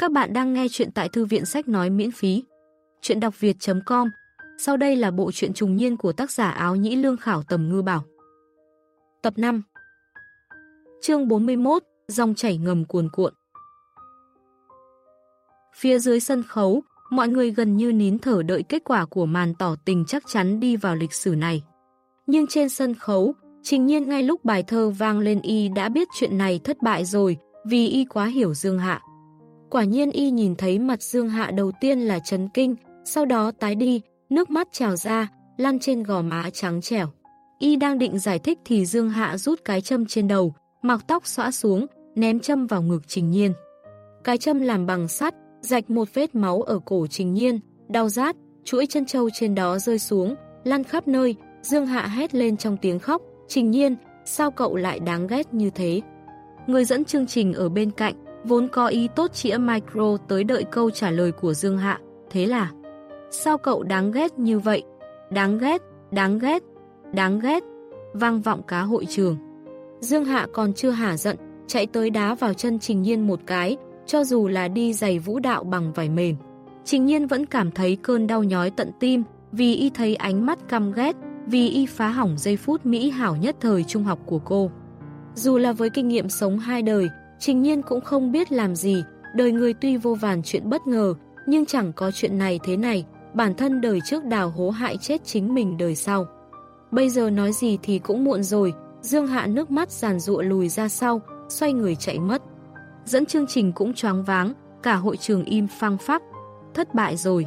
Các bạn đang nghe chuyện tại thư viện sách nói miễn phí. Chuyện đọc việt.com Sau đây là bộ truyện trùng niên của tác giả áo nhĩ lương khảo tầm ngư bảo. Tập 5 Chương 41 Dòng chảy ngầm cuồn cuộn Phía dưới sân khấu, mọi người gần như nín thở đợi kết quả của màn tỏ tình chắc chắn đi vào lịch sử này. Nhưng trên sân khấu, trình nhiên ngay lúc bài thơ vang lên y đã biết chuyện này thất bại rồi vì y quá hiểu Dương Hạ. Quả nhiên y nhìn thấy mặt Dương Hạ đầu tiên là chấn kinh, sau đó tái đi, nước mắt trào ra, lăn trên gò má trắng trẻo. Y đang định giải thích thì Dương Hạ rút cái châm trên đầu, mặc tóc xõa xuống, ném châm vào ngực Trình Nhiên. Cái châm làm bằng sắt, rạch một vết máu ở cổ Trình Nhiên, đau rát, chuỗi chân trâu trên đó rơi xuống, lăn khắp nơi, Dương Hạ hét lên trong tiếng khóc, Trình Nhiên, sao cậu lại đáng ghét như thế? Người dẫn chương trình ở bên cạnh, vốn có ý tốt chĩa micro tới đợi câu trả lời của Dương Hạ, thế là Sao cậu đáng ghét như vậy? Đáng ghét, đáng ghét, đáng ghét, vang vọng cá hội trường. Dương Hạ còn chưa hả giận, chạy tới đá vào chân Trình Nhiên một cái, cho dù là đi giày vũ đạo bằng vải mềm. Trình Nhiên vẫn cảm thấy cơn đau nhói tận tim, vì y thấy ánh mắt căm ghét, vì y phá hỏng giây phút mỹ hảo nhất thời trung học của cô. Dù là với kinh nghiệm sống hai đời, Trình nhiên cũng không biết làm gì, đời người tuy vô vàn chuyện bất ngờ, nhưng chẳng có chuyện này thế này, bản thân đời trước đào hố hại chết chính mình đời sau. Bây giờ nói gì thì cũng muộn rồi, Dương Hạ nước mắt giàn rụa lùi ra sau, xoay người chạy mất. Dẫn chương trình cũng choáng váng, cả hội trường im phăng phắc, thất bại rồi.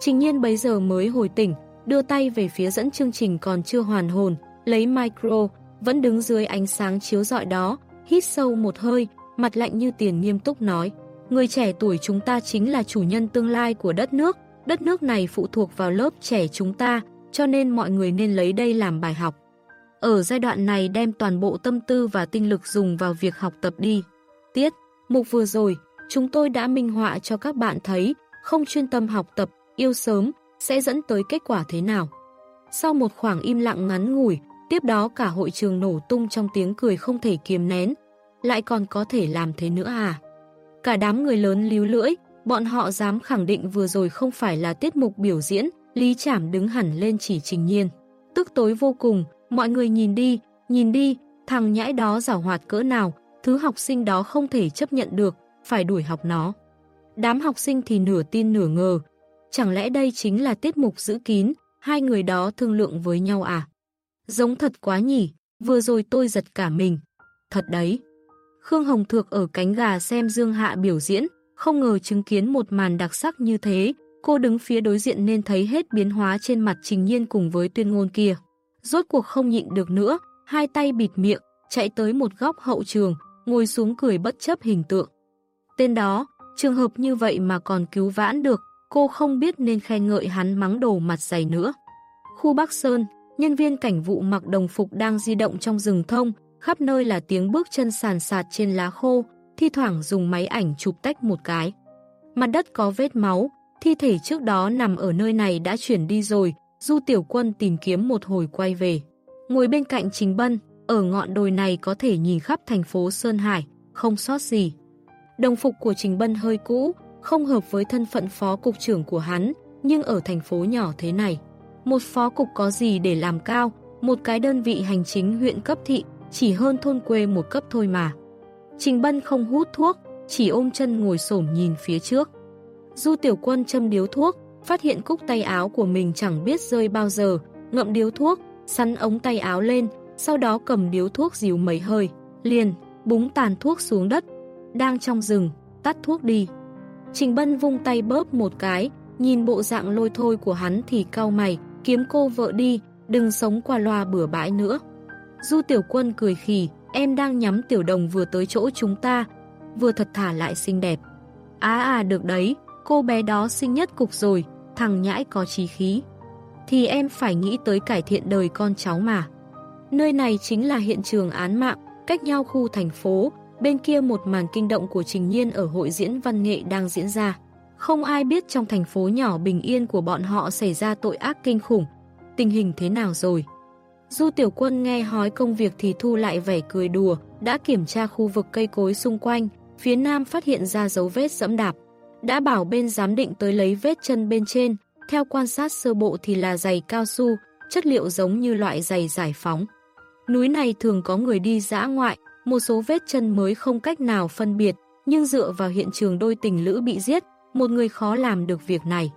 Trình nhiên bấy giờ mới hồi tỉnh, đưa tay về phía dẫn chương trình còn chưa hoàn hồn, lấy micro, vẫn đứng dưới ánh sáng chiếu rọi đó, hít sâu một hơi, mặt lạnh như tiền nghiêm túc nói, người trẻ tuổi chúng ta chính là chủ nhân tương lai của đất nước, đất nước này phụ thuộc vào lớp trẻ chúng ta, cho nên mọi người nên lấy đây làm bài học. Ở giai đoạn này đem toàn bộ tâm tư và tinh lực dùng vào việc học tập đi. Tiết, mục vừa rồi, chúng tôi đã minh họa cho các bạn thấy, không chuyên tâm học tập, yêu sớm, sẽ dẫn tới kết quả thế nào. Sau một khoảng im lặng ngắn ngủi, tiếp đó cả hội trường nổ tung trong tiếng cười không thể kiềm nén, lại còn có thể làm thế nữa à? Cả đám người lớn líu lưỡi, bọn họ dám khẳng định vừa rồi không phải là tiết mục biểu diễn, Lý Trảm đứng hẳn lên chỉ trình nhiên. Tức tối vô cùng, mọi người nhìn đi, nhìn đi, thằng nhãi đó giảo hoạt cỡ nào, thứ học sinh đó không thể chấp nhận được, phải đuổi học nó. Đám học sinh thì nửa tin nửa ngờ, chẳng lẽ đây chính là tiết mục giữ kín, hai người đó thương lượng với nhau à? Giống thật quá nhỉ, vừa rồi tôi giật cả mình. Thật đấy. Khương Hồng Thược ở cánh gà xem Dương Hạ biểu diễn, không ngờ chứng kiến một màn đặc sắc như thế, cô đứng phía đối diện nên thấy hết biến hóa trên mặt Trình Nhiên cùng với tuyên ngôn kia. Rốt cuộc không nhịn được nữa, hai tay bịt miệng, chạy tới một góc hậu trường, ngồi xuống cười bất chấp hình tượng. Tên đó, trường hợp như vậy mà còn cứu vãn được, cô không biết nên khen ngợi hắn mắng đồ mặt dày nữa. Khu Bắc Sơn, nhân viên cảnh vụ mặc đồng phục đang di động trong rừng thông, khắp nơi là tiếng bước chân sàn sạt trên lá khô, thi thoảng dùng máy ảnh chụp tách một cái. Mặt đất có vết máu, thi thể trước đó nằm ở nơi này đã chuyển đi rồi, Du Tiểu Quân tìm kiếm một hồi quay về. Ngồi bên cạnh Trình Bân, ở ngọn đồi này có thể nhìn khắp thành phố Sơn Hải, không sót gì. Đồng phục của Trình Bân hơi cũ, không hợp với thân phận phó cục trưởng của hắn, nhưng ở thành phố nhỏ thế này, một phó cục có gì để làm cao, một cái đơn vị hành chính huyện cấp thị chỉ hơn thôn quê một cấp thôi mà. Trình Bân không hút thuốc, chỉ ôm chân ngồi xổm nhìn phía trước. Du Tiểu Quân châm điếu thuốc, phát hiện cúc tay áo của mình chẳng biết rơi bao giờ, ngậm điếu thuốc, sắn ống tay áo lên, sau đó cầm điếu thuốc dìu mấy hơi, liền, búng tàn thuốc xuống đất. Đang trong rừng, tắt thuốc đi. Trình Bân vung tay bóp một cái, nhìn bộ dạng lôi thôi của hắn thì cau mày, kiếm cô vợ đi, đừng sống qua loa bừa bãi nữa. Du tiểu quân cười khì, em đang nhắm tiểu đồng vừa tới chỗ chúng ta, vừa thật thả lại xinh đẹp. Á à, à được đấy, cô bé đó xinh nhất cục rồi, thằng nhãi có trí khí. Thì em phải nghĩ tới cải thiện đời con cháu mà. Nơi này chính là hiện trường án mạng, cách nhau khu thành phố, bên kia một màn kinh động của Trình Nhiên ở hội diễn văn nghệ đang diễn ra. Không ai biết trong thành phố nhỏ bình yên của bọn họ xảy ra tội ác kinh khủng. Tình hình thế nào rồi? Du tiểu quân nghe hói công việc thì thu lại vẻ cười đùa, đã kiểm tra khu vực cây cối xung quanh, phía nam phát hiện ra dấu vết dẫm đạp. Đã bảo bên giám định tới lấy vết chân bên trên, theo quan sát sơ bộ thì là giày cao su, chất liệu giống như loại giày giải phóng. Núi này thường có người đi dã ngoại, một số vết chân mới không cách nào phân biệt, nhưng dựa vào hiện trường đôi tình lữ bị giết, một người khó làm được việc này.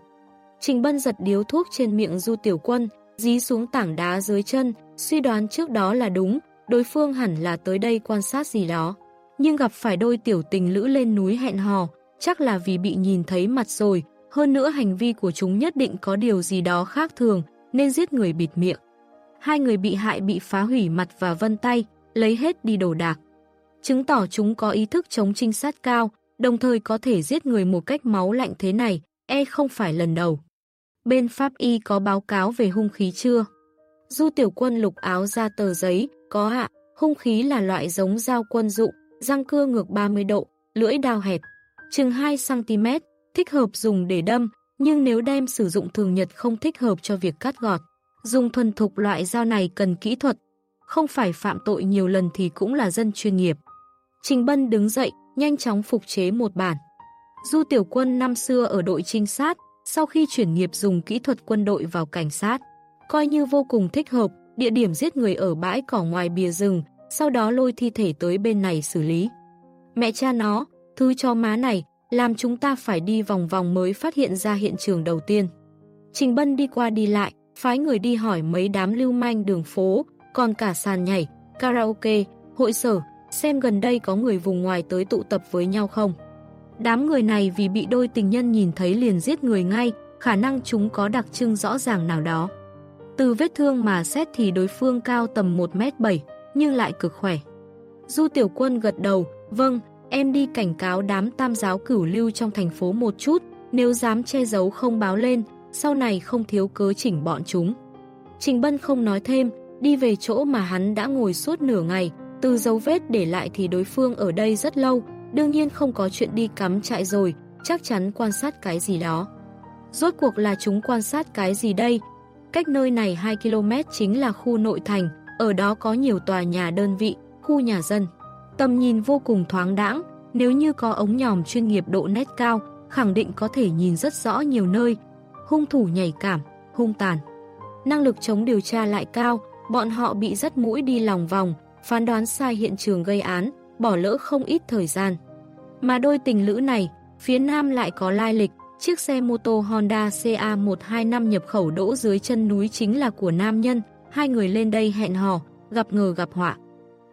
Trình Bân giật điếu thuốc trên miệng Du Tiểu Quân, dí xuống tảng đá dưới chân, suy đoán trước đó là đúng, đối phương hẳn là tới đây quan sát gì đó. Nhưng gặp phải đôi tiểu tình lữ lên núi hẹn hò, chắc là vì bị nhìn thấy mặt rồi, hơn nữa hành vi của chúng nhất định có điều gì đó khác thường, nên giết người bịt miệng. Hai người bị hại bị phá hủy mặt và vân tay, lấy hết đi đồ đạc. Chứng tỏ chúng có ý thức chống trinh sát cao, đồng thời có thể giết người một cách máu lạnh thế này, e không phải lần đầu. Bên Pháp Y có báo cáo về hung khí chưa? Du tiểu quân lục áo ra tờ giấy, có ạ, hung khí là loại giống dao quân dụng, răng cưa ngược 30 độ, lưỡi đao hẹp, chừng 2cm, thích hợp dùng để đâm, nhưng nếu đem sử dụng thường nhật không thích hợp cho việc cắt gọt. Dùng thuần thục loại dao này cần kỹ thuật, không phải phạm tội nhiều lần thì cũng là dân chuyên nghiệp. Trình Bân đứng dậy, nhanh chóng phục chế một bản. Du Tiểu Quân năm xưa ở đội trinh sát, sau khi chuyển nghiệp dùng kỹ thuật quân đội vào cảnh sát, coi như vô cùng thích hợp, địa điểm giết người ở bãi cỏ ngoài bìa rừng, sau đó lôi thi thể tới bên này xử lý. Mẹ cha nó, thứ cho má này, làm chúng ta phải đi vòng vòng mới phát hiện ra hiện trường đầu tiên. Trình Bân đi qua đi lại, phái người đi hỏi mấy đám lưu manh đường phố, còn cả sàn nhảy, karaoke, hội sở, xem gần đây có người vùng ngoài tới tụ tập với nhau không. Đám người này vì bị đôi tình nhân nhìn thấy liền giết người ngay, khả năng chúng có đặc trưng rõ ràng nào đó. Từ vết thương mà xét thì đối phương cao tầm 1m7, nhưng lại cực khỏe. Du Tiểu Quân gật đầu, vâng, em đi cảnh cáo đám tam giáo cửu lưu trong thành phố một chút, nếu dám che giấu không báo lên, sau này không thiếu cớ chỉnh bọn chúng. Trình Bân không nói thêm, đi về chỗ mà hắn đã ngồi suốt nửa ngày, từ dấu vết để lại thì đối phương ở đây rất lâu, đương nhiên không có chuyện đi cắm trại rồi, chắc chắn quan sát cái gì đó. Rốt cuộc là chúng quan sát cái gì đây? Cách nơi này 2 km chính là khu nội thành, ở đó có nhiều tòa nhà đơn vị, khu nhà dân. Tầm nhìn vô cùng thoáng đãng, nếu như có ống nhòm chuyên nghiệp độ nét cao, khẳng định có thể nhìn rất rõ nhiều nơi. Hung thủ nhảy cảm, hung tàn. Năng lực chống điều tra lại cao, bọn họ bị rất mũi đi lòng vòng, phán đoán sai hiện trường gây án, bỏ lỡ không ít thời gian. Mà đôi tình lữ này, phía nam lại có lai lịch, chiếc xe mô tô Honda CA125 nhập khẩu đỗ dưới chân núi chính là của nam nhân, hai người lên đây hẹn hò, gặp ngờ gặp họa.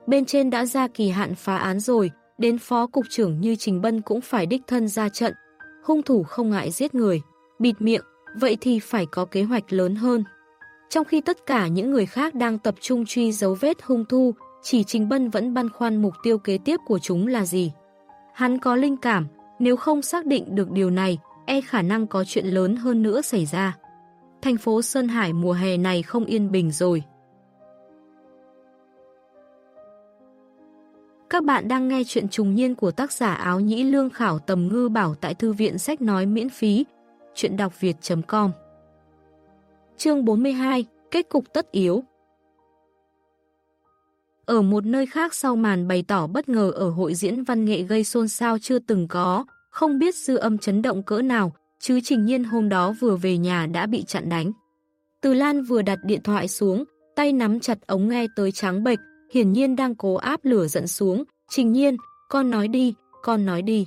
Bên trên đã ra kỳ hạn phá án rồi, đến phó cục trưởng như Trình Bân cũng phải đích thân ra trận. Hung thủ không ngại giết người, bịt miệng, vậy thì phải có kế hoạch lớn hơn. Trong khi tất cả những người khác đang tập trung truy dấu vết hung thu, chỉ Trình Bân vẫn băn khoăn mục tiêu kế tiếp của chúng là gì. Hắn có linh cảm, nếu không xác định được điều này, e khả năng có chuyện lớn hơn nữa xảy ra. Thành phố Sơn Hải mùa hè này không yên bình rồi. Các bạn đang nghe chuyện trùng niên của tác giả áo nhĩ lương khảo tầm ngư bảo tại thư viện sách nói miễn phí, chuyện đọc việt.com Chương 42 Kết cục tất yếu ở một nơi khác sau màn bày tỏ bất ngờ ở hội diễn văn nghệ gây xôn xao chưa từng có, không biết dư âm chấn động cỡ nào, chứ trình nhiên hôm đó vừa về nhà đã bị chặn đánh. Từ Lan vừa đặt điện thoại xuống, tay nắm chặt ống nghe tới trắng bệch, hiển nhiên đang cố áp lửa giận xuống. Trình nhiên, con nói đi, con nói đi.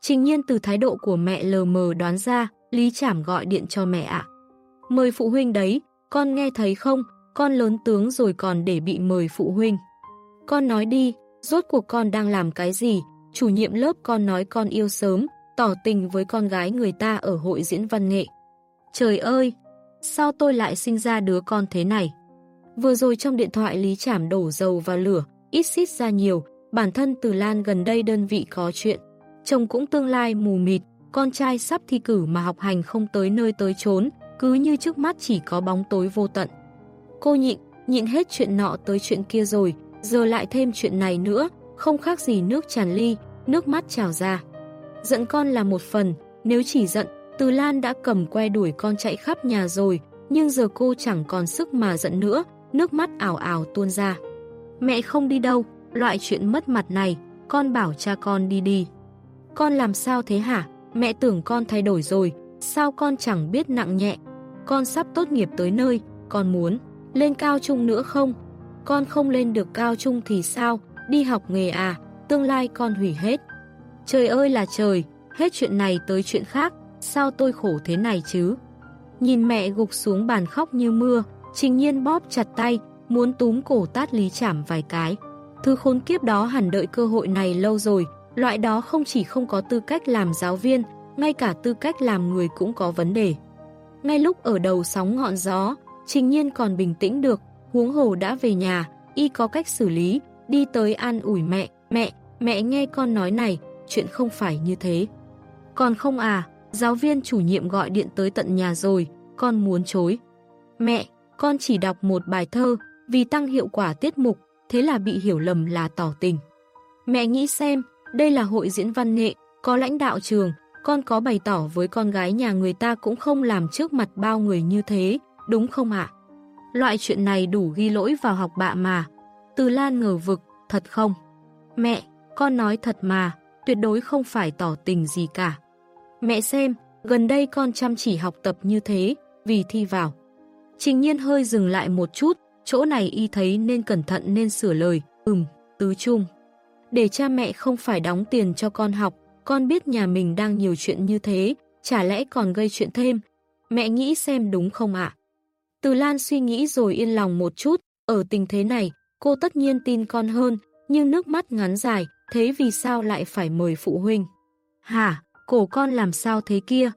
Trình nhiên từ thái độ của mẹ lờ mờ đoán ra, Lý Trảm gọi điện cho mẹ ạ. Mời phụ huynh đấy, con nghe thấy không, con lớn tướng rồi còn để bị mời phụ huynh. Con nói đi, rốt cuộc con đang làm cái gì, chủ nhiệm lớp con nói con yêu sớm, tỏ tình với con gái người ta ở hội diễn văn nghệ. Trời ơi, sao tôi lại sinh ra đứa con thế này? Vừa rồi trong điện thoại Lý Trảm đổ dầu vào lửa, ít xít ra nhiều, bản thân Từ Lan gần đây đơn vị có chuyện. Chồng cũng tương lai mù mịt, con trai sắp thi cử mà học hành không tới nơi tới chốn, cứ như trước mắt chỉ có bóng tối vô tận. Cô nhịn, nhịn hết chuyện nọ tới chuyện kia rồi, giờ lại thêm chuyện này nữa, không khác gì nước tràn ly, nước mắt trào ra. Giận con là một phần, nếu chỉ giận, Từ Lan đã cầm que đuổi con chạy khắp nhà rồi, nhưng giờ cô chẳng còn sức mà giận nữa, nước mắt ảo ảo tuôn ra. Mẹ không đi đâu, loại chuyện mất mặt này, con bảo cha con đi đi. Con làm sao thế hả? Mẹ tưởng con thay đổi rồi, sao con chẳng biết nặng nhẹ? Con sắp tốt nghiệp tới nơi, con muốn lên cao trung nữa không? Con không lên được cao trung thì sao? Đi học nghề à? Tương lai con hủy hết. Trời ơi là trời, hết chuyện này tới chuyện khác, sao tôi khổ thế này chứ? Nhìn mẹ gục xuống bàn khóc như mưa, trình nhiên bóp chặt tay, muốn túm cổ tát lý chảm vài cái. Thứ khốn kiếp đó hẳn đợi cơ hội này lâu rồi, loại đó không chỉ không có tư cách làm giáo viên, ngay cả tư cách làm người cũng có vấn đề. Ngay lúc ở đầu sóng ngọn gió, trình nhiên còn bình tĩnh được, huống hồ đã về nhà, y có cách xử lý, đi tới an ủi mẹ, mẹ, mẹ nghe con nói này, chuyện không phải như thế. Còn không à, giáo viên chủ nhiệm gọi điện tới tận nhà rồi, con muốn chối. Mẹ, con chỉ đọc một bài thơ, vì tăng hiệu quả tiết mục, thế là bị hiểu lầm là tỏ tình. Mẹ nghĩ xem, đây là hội diễn văn nghệ, có lãnh đạo trường, con có bày tỏ với con gái nhà người ta cũng không làm trước mặt bao người như thế, đúng không ạ? Loại chuyện này đủ ghi lỗi vào học bạ mà. Từ Lan ngờ vực, thật không? Mẹ, con nói thật mà, tuyệt đối không phải tỏ tình gì cả. Mẹ xem, gần đây con chăm chỉ học tập như thế, vì thi vào. Trình nhiên hơi dừng lại một chút, chỗ này y thấy nên cẩn thận nên sửa lời, ừm, tứ chung. Để cha mẹ không phải đóng tiền cho con học, con biết nhà mình đang nhiều chuyện như thế, chả lẽ còn gây chuyện thêm. Mẹ nghĩ xem đúng không ạ? Từ Lan suy nghĩ rồi yên lòng một chút, ở tình thế này, cô tất nhiên tin con hơn, nhưng nước mắt ngắn dài, thế vì sao lại phải mời phụ huynh? Hả, cổ con làm sao thế kia?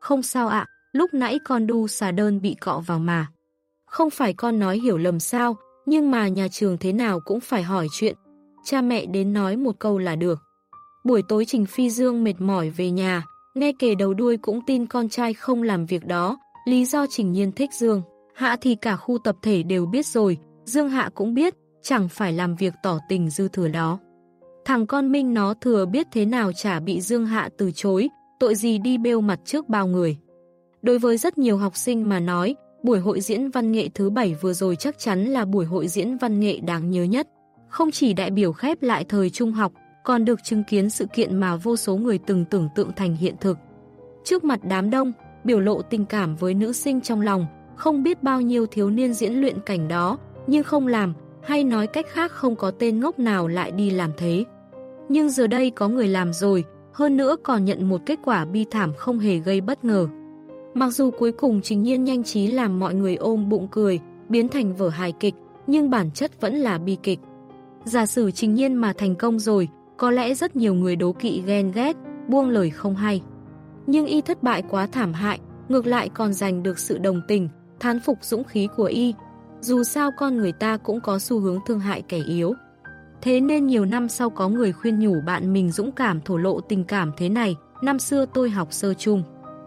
Không sao ạ, lúc nãy con đu xà đơn bị cọ vào mà. Không phải con nói hiểu lầm sao, nhưng mà nhà trường thế nào cũng phải hỏi chuyện. Cha mẹ đến nói một câu là được. Buổi tối Trình Phi Dương mệt mỏi về nhà, nghe kể đầu đuôi cũng tin con trai không làm việc đó, lý do Trình Nhiên thích Dương. Hạ thì cả khu tập thể đều biết rồi, Dương Hạ cũng biết, chẳng phải làm việc tỏ tình dư thừa đó. Thằng con Minh nó thừa biết thế nào chả bị Dương Hạ từ chối, tội gì đi bêu mặt trước bao người. Đối với rất nhiều học sinh mà nói, buổi hội diễn văn nghệ thứ bảy vừa rồi chắc chắn là buổi hội diễn văn nghệ đáng nhớ nhất. Không chỉ đại biểu khép lại thời trung học, còn được chứng kiến sự kiện mà vô số người từng tưởng tượng thành hiện thực. Trước mặt đám đông, biểu lộ tình cảm với nữ sinh trong lòng, không biết bao nhiêu thiếu niên diễn luyện cảnh đó, nhưng không làm, hay nói cách khác không có tên ngốc nào lại đi làm thế. Nhưng giờ đây có người làm rồi, hơn nữa còn nhận một kết quả bi thảm không hề gây bất ngờ. Mặc dù cuối cùng Trình Nhiên nhanh trí làm mọi người ôm bụng cười, biến thành vở hài kịch, nhưng bản chất vẫn là bi kịch. Giả sử Trình Nhiên mà thành công rồi, có lẽ rất nhiều người đố kỵ ghen ghét, buông lời không hay. Nhưng y thất bại quá thảm hại, ngược lại còn giành được sự đồng tình, thán phục dũng khí của y. Dù sao con người ta cũng có xu hướng thương hại kẻ yếu. Thế nên nhiều năm sau có người khuyên nhủ bạn mình dũng cảm thổ lộ tình cảm thế này, năm xưa tôi học sơ chung.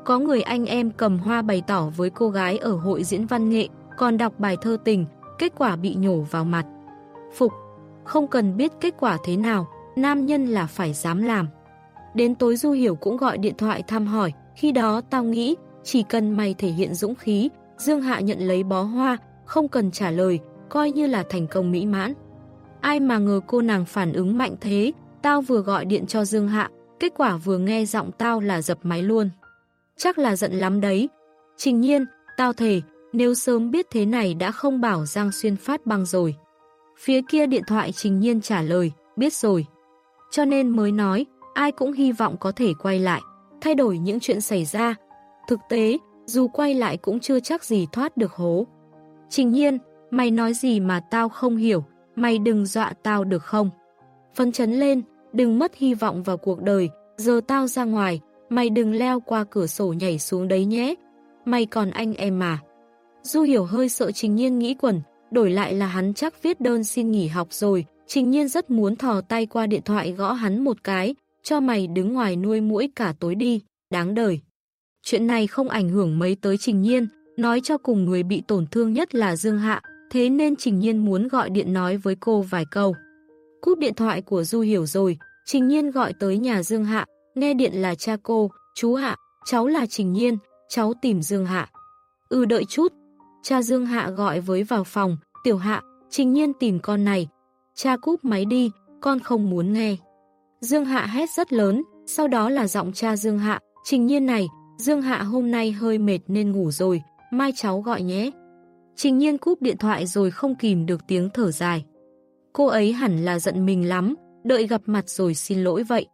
Có người anh em cầm hoa bày tỏ với cô gái ở hội diễn văn nghệ, còn đọc bài thơ tình, kết quả bị nhổ vào mặt. Phục, không cần biết kết quả thế nào, nam nhân là phải dám làm. Đến tối Du Hiểu cũng gọi điện thoại thăm hỏi, khi đó tao nghĩ, chỉ cần mày thể hiện dũng khí, Dương Hạ nhận lấy bó hoa, không cần trả lời, coi như là thành công mỹ mãn. Ai mà ngờ cô nàng phản ứng mạnh thế, tao vừa gọi điện cho Dương Hạ, kết quả vừa nghe giọng tao là dập máy luôn. Chắc là giận lắm đấy. Trình nhiên, tao thề, nếu sớm biết thế này đã không bảo Giang Xuyên phát băng rồi. Phía kia điện thoại Trình nhiên trả lời, biết rồi. Cho nên mới nói, ai cũng hy vọng có thể quay lại, thay đổi những chuyện xảy ra. Thực tế, dù quay lại cũng chưa chắc gì thoát được hố. Trình nhiên, mày nói gì mà tao không hiểu, mày đừng dọa tao được không? Phấn chấn lên, đừng mất hy vọng vào cuộc đời, giờ tao ra ngoài, mày đừng leo qua cửa sổ nhảy xuống đấy nhé. Mày còn anh em mà. Du hiểu hơi sợ Trình Nhiên nghĩ quẩn, đổi lại là hắn chắc viết đơn xin nghỉ học rồi. Trình Nhiên rất muốn thò tay qua điện thoại gõ hắn một cái, cho mày đứng ngoài nuôi mũi cả tối đi, đáng đời. Chuyện này không ảnh hưởng mấy tới Trình Nhiên, nói cho cùng người bị tổn thương nhất là Dương Hạ, thế nên Trình Nhiên muốn gọi điện nói với cô vài câu. Cúp điện thoại của Du hiểu rồi, Trình Nhiên gọi tới nhà Dương Hạ, nghe điện là cha cô, chú Hạ, cháu là Trình Nhiên, cháu tìm Dương Hạ. Ừ đợi chút, cha Dương Hạ gọi với vào phòng, tiểu Hạ, Trình Nhiên tìm con này. Cha cúp máy đi, con không muốn nghe. Dương Hạ hét rất lớn, sau đó là giọng cha Dương Hạ, Trình Nhiên này, Dương Hạ hôm nay hơi mệt nên ngủ rồi, mai cháu gọi nhé. Trình Nhiên cúp điện thoại rồi không kìm được tiếng thở dài. Cô ấy hẳn là giận mình lắm, đợi gặp mặt rồi xin lỗi vậy.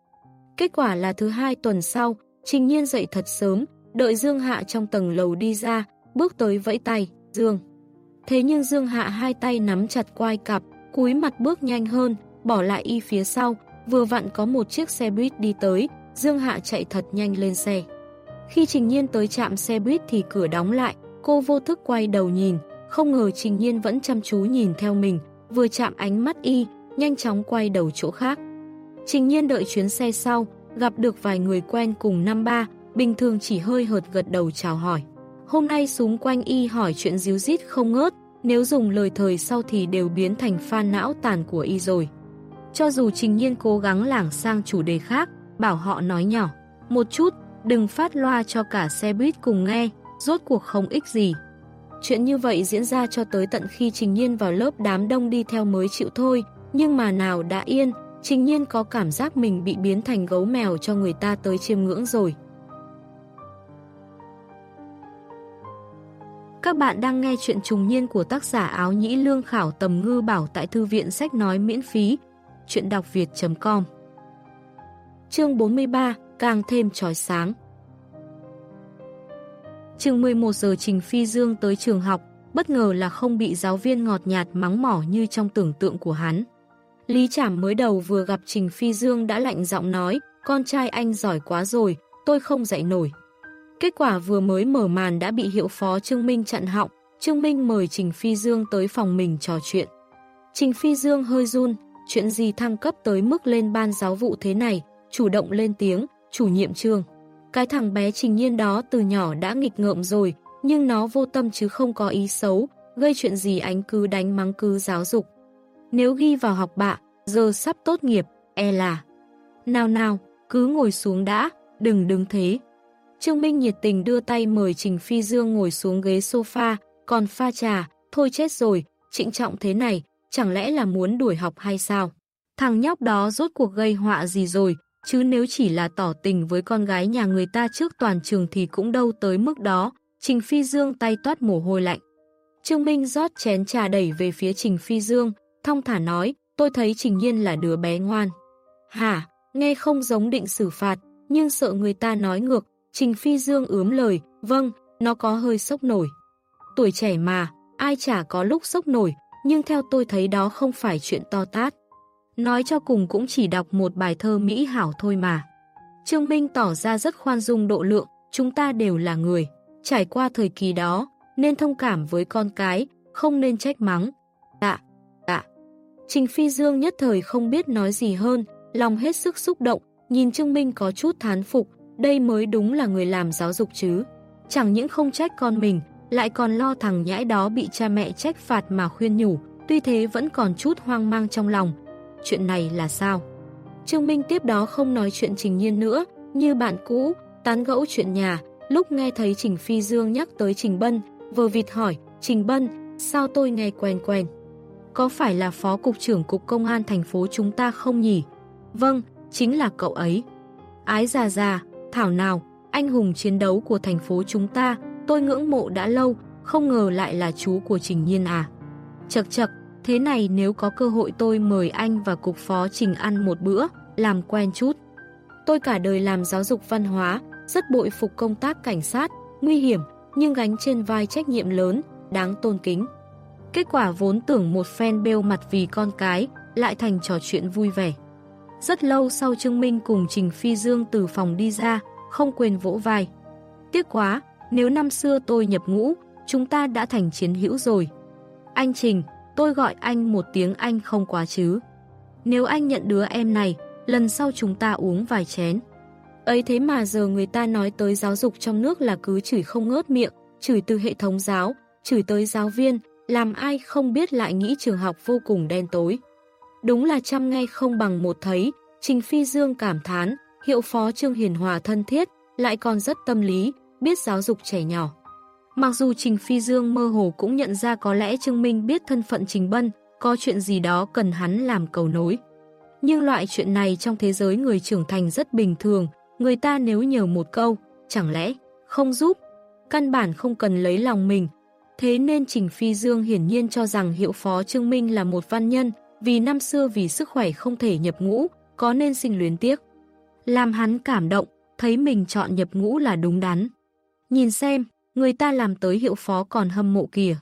Kết quả là thứ hai tuần sau, Trình Nhiên dậy thật sớm, đợi Dương Hạ trong tầng lầu đi ra, bước tới vẫy tay, Dương. Thế nhưng Dương Hạ hai tay nắm chặt quai cặp, cúi mặt bước nhanh hơn, bỏ lại y phía sau, vừa vặn có một chiếc xe buýt đi tới, Dương Hạ chạy thật nhanh lên xe. Khi Trình Nhiên tới trạm xe buýt thì cửa đóng lại, cô vô thức quay đầu nhìn, không ngờ Trình Nhiên vẫn chăm chú nhìn theo mình, vừa chạm ánh mắt y, nhanh chóng quay đầu chỗ khác. Trình Nhiên đợi chuyến xe sau, gặp được vài người quen cùng năm ba, bình thường chỉ hơi hợt gật đầu chào hỏi. Hôm nay xung quanh y hỏi chuyện díu dít không ngớt, nếu dùng lời thời sau thì đều biến thành pha não tàn của y rồi. Cho dù Trình Nhiên cố gắng lảng sang chủ đề khác, bảo họ nói nhỏ, một chút, đừng phát loa cho cả xe buýt cùng nghe, rốt cuộc không ích gì. Chuyện như vậy diễn ra cho tới tận khi Trình Nhiên vào lớp đám đông đi theo mới chịu thôi, nhưng mà nào đã yên, Trình Nhiên có cảm giác mình bị biến thành gấu mèo cho người ta tới chiêm ngưỡng rồi. Các bạn đang nghe chuyện trùng niên của tác giả áo nhĩ lương khảo tầm ngư bảo tại thư viện sách nói miễn phí, chuyện đọc việt.com Chương 43, càng thêm trói sáng Chừng 11 giờ Trình Phi Dương tới trường học, bất ngờ là không bị giáo viên ngọt nhạt mắng mỏ như trong tưởng tượng của hắn. Lý Trảm mới đầu vừa gặp Trình Phi Dương đã lạnh giọng nói, con trai anh giỏi quá rồi, tôi không dạy nổi. Kết quả vừa mới mở màn đã bị hiệu phó Trương Minh chặn họng, Trương Minh mời Trình Phi Dương tới phòng mình trò chuyện. Trình Phi Dương hơi run, chuyện gì thăng cấp tới mức lên ban giáo vụ thế này, chủ động lên tiếng, chủ nhiệm trường. Cái thằng bé trình nhiên đó từ nhỏ đã nghịch ngợm rồi, nhưng nó vô tâm chứ không có ý xấu, gây chuyện gì anh cứ đánh mắng cứ giáo dục. Nếu ghi vào học bạ, giờ sắp tốt nghiệp, e là. Nào nào, cứ ngồi xuống đã, đừng đứng thế. Trương Minh nhiệt tình đưa tay mời Trình Phi Dương ngồi xuống ghế sofa, còn pha trà, thôi chết rồi, trịnh trọng thế này, chẳng lẽ là muốn đuổi học hay sao? Thằng nhóc đó rốt cuộc gây họa gì rồi, chứ nếu chỉ là tỏ tình với con gái nhà người ta trước toàn trường thì cũng đâu tới mức đó. Trình Phi Dương tay toát mồ hôi lạnh. Trương Minh rót chén trà đẩy về phía Trình Phi Dương, thong thả nói, tôi thấy Trình Nhiên là đứa bé ngoan. Hả, nghe không giống định xử phạt, nhưng sợ người ta nói ngược, Trình Phi Dương ướm lời, vâng, nó có hơi sốc nổi. Tuổi trẻ mà, ai chả có lúc sốc nổi, nhưng theo tôi thấy đó không phải chuyện to tát. Nói cho cùng cũng chỉ đọc một bài thơ mỹ hảo thôi mà. Trương Minh tỏ ra rất khoan dung độ lượng, chúng ta đều là người. Trải qua thời kỳ đó, nên thông cảm với con cái, không nên trách mắng. Tạ, tạ. Trình Phi Dương nhất thời không biết nói gì hơn, lòng hết sức xúc động, nhìn Trương Minh có chút thán phục, đây mới đúng là người làm giáo dục chứ. Chẳng những không trách con mình, lại còn lo thằng nhãi đó bị cha mẹ trách phạt mà khuyên nhủ, tuy thế vẫn còn chút hoang mang trong lòng. Chuyện này là sao? Trương Minh tiếp đó không nói chuyện Trình Nhiên nữa, như bạn cũ, tán gẫu chuyện nhà, lúc nghe thấy Trình Phi Dương nhắc tới Trình Bân, vờ vịt hỏi, Trình Bân, sao tôi nghe quen quen? Có phải là Phó Cục trưởng Cục Công an thành phố chúng ta không nhỉ? Vâng, chính là cậu ấy. Ái già già, thảo nào, anh hùng chiến đấu của thành phố chúng ta, tôi ngưỡng mộ đã lâu, không ngờ lại là chú của Trình Nhiên à. Chật chật, thế này nếu có cơ hội tôi mời anh và cục phó Trình ăn một bữa, làm quen chút. Tôi cả đời làm giáo dục văn hóa, rất bội phục công tác cảnh sát, nguy hiểm, nhưng gánh trên vai trách nhiệm lớn, đáng tôn kính. Kết quả vốn tưởng một fan bêu mặt vì con cái, lại thành trò chuyện vui vẻ. Rất lâu sau Trương Minh cùng Trình Phi Dương từ phòng đi ra, không quên vỗ vai. Tiếc quá, nếu năm xưa tôi nhập ngũ, chúng ta đã thành chiến hữu rồi. Anh Trình, tôi gọi anh một tiếng anh không quá chứ. Nếu anh nhận đứa em này, lần sau chúng ta uống vài chén. Ấy thế mà giờ người ta nói tới giáo dục trong nước là cứ chửi không ngớt miệng, chửi từ hệ thống giáo, chửi tới giáo viên, làm ai không biết lại nghĩ trường học vô cùng đen tối. Đúng là trăm ngay không bằng một thấy, Trình Phi Dương cảm thán, hiệu phó Trương Hiền Hòa thân thiết, lại còn rất tâm lý, biết giáo dục trẻ nhỏ. Mặc dù Trình Phi Dương mơ hồ cũng nhận ra có lẽ Trương Minh biết thân phận Trình Bân, có chuyện gì đó cần hắn làm cầu nối. Nhưng loại chuyện này trong thế giới người trưởng thành rất bình thường, người ta nếu nhờ một câu, chẳng lẽ không giúp, căn bản không cần lấy lòng mình. Thế nên Trình Phi Dương hiển nhiên cho rằng hiệu phó Trương Minh là một văn nhân, vì năm xưa vì sức khỏe không thể nhập ngũ, có nên sinh luyến tiếc. Làm hắn cảm động, thấy mình chọn nhập ngũ là đúng đắn. Nhìn xem, người ta làm tới hiệu phó còn hâm mộ kìa.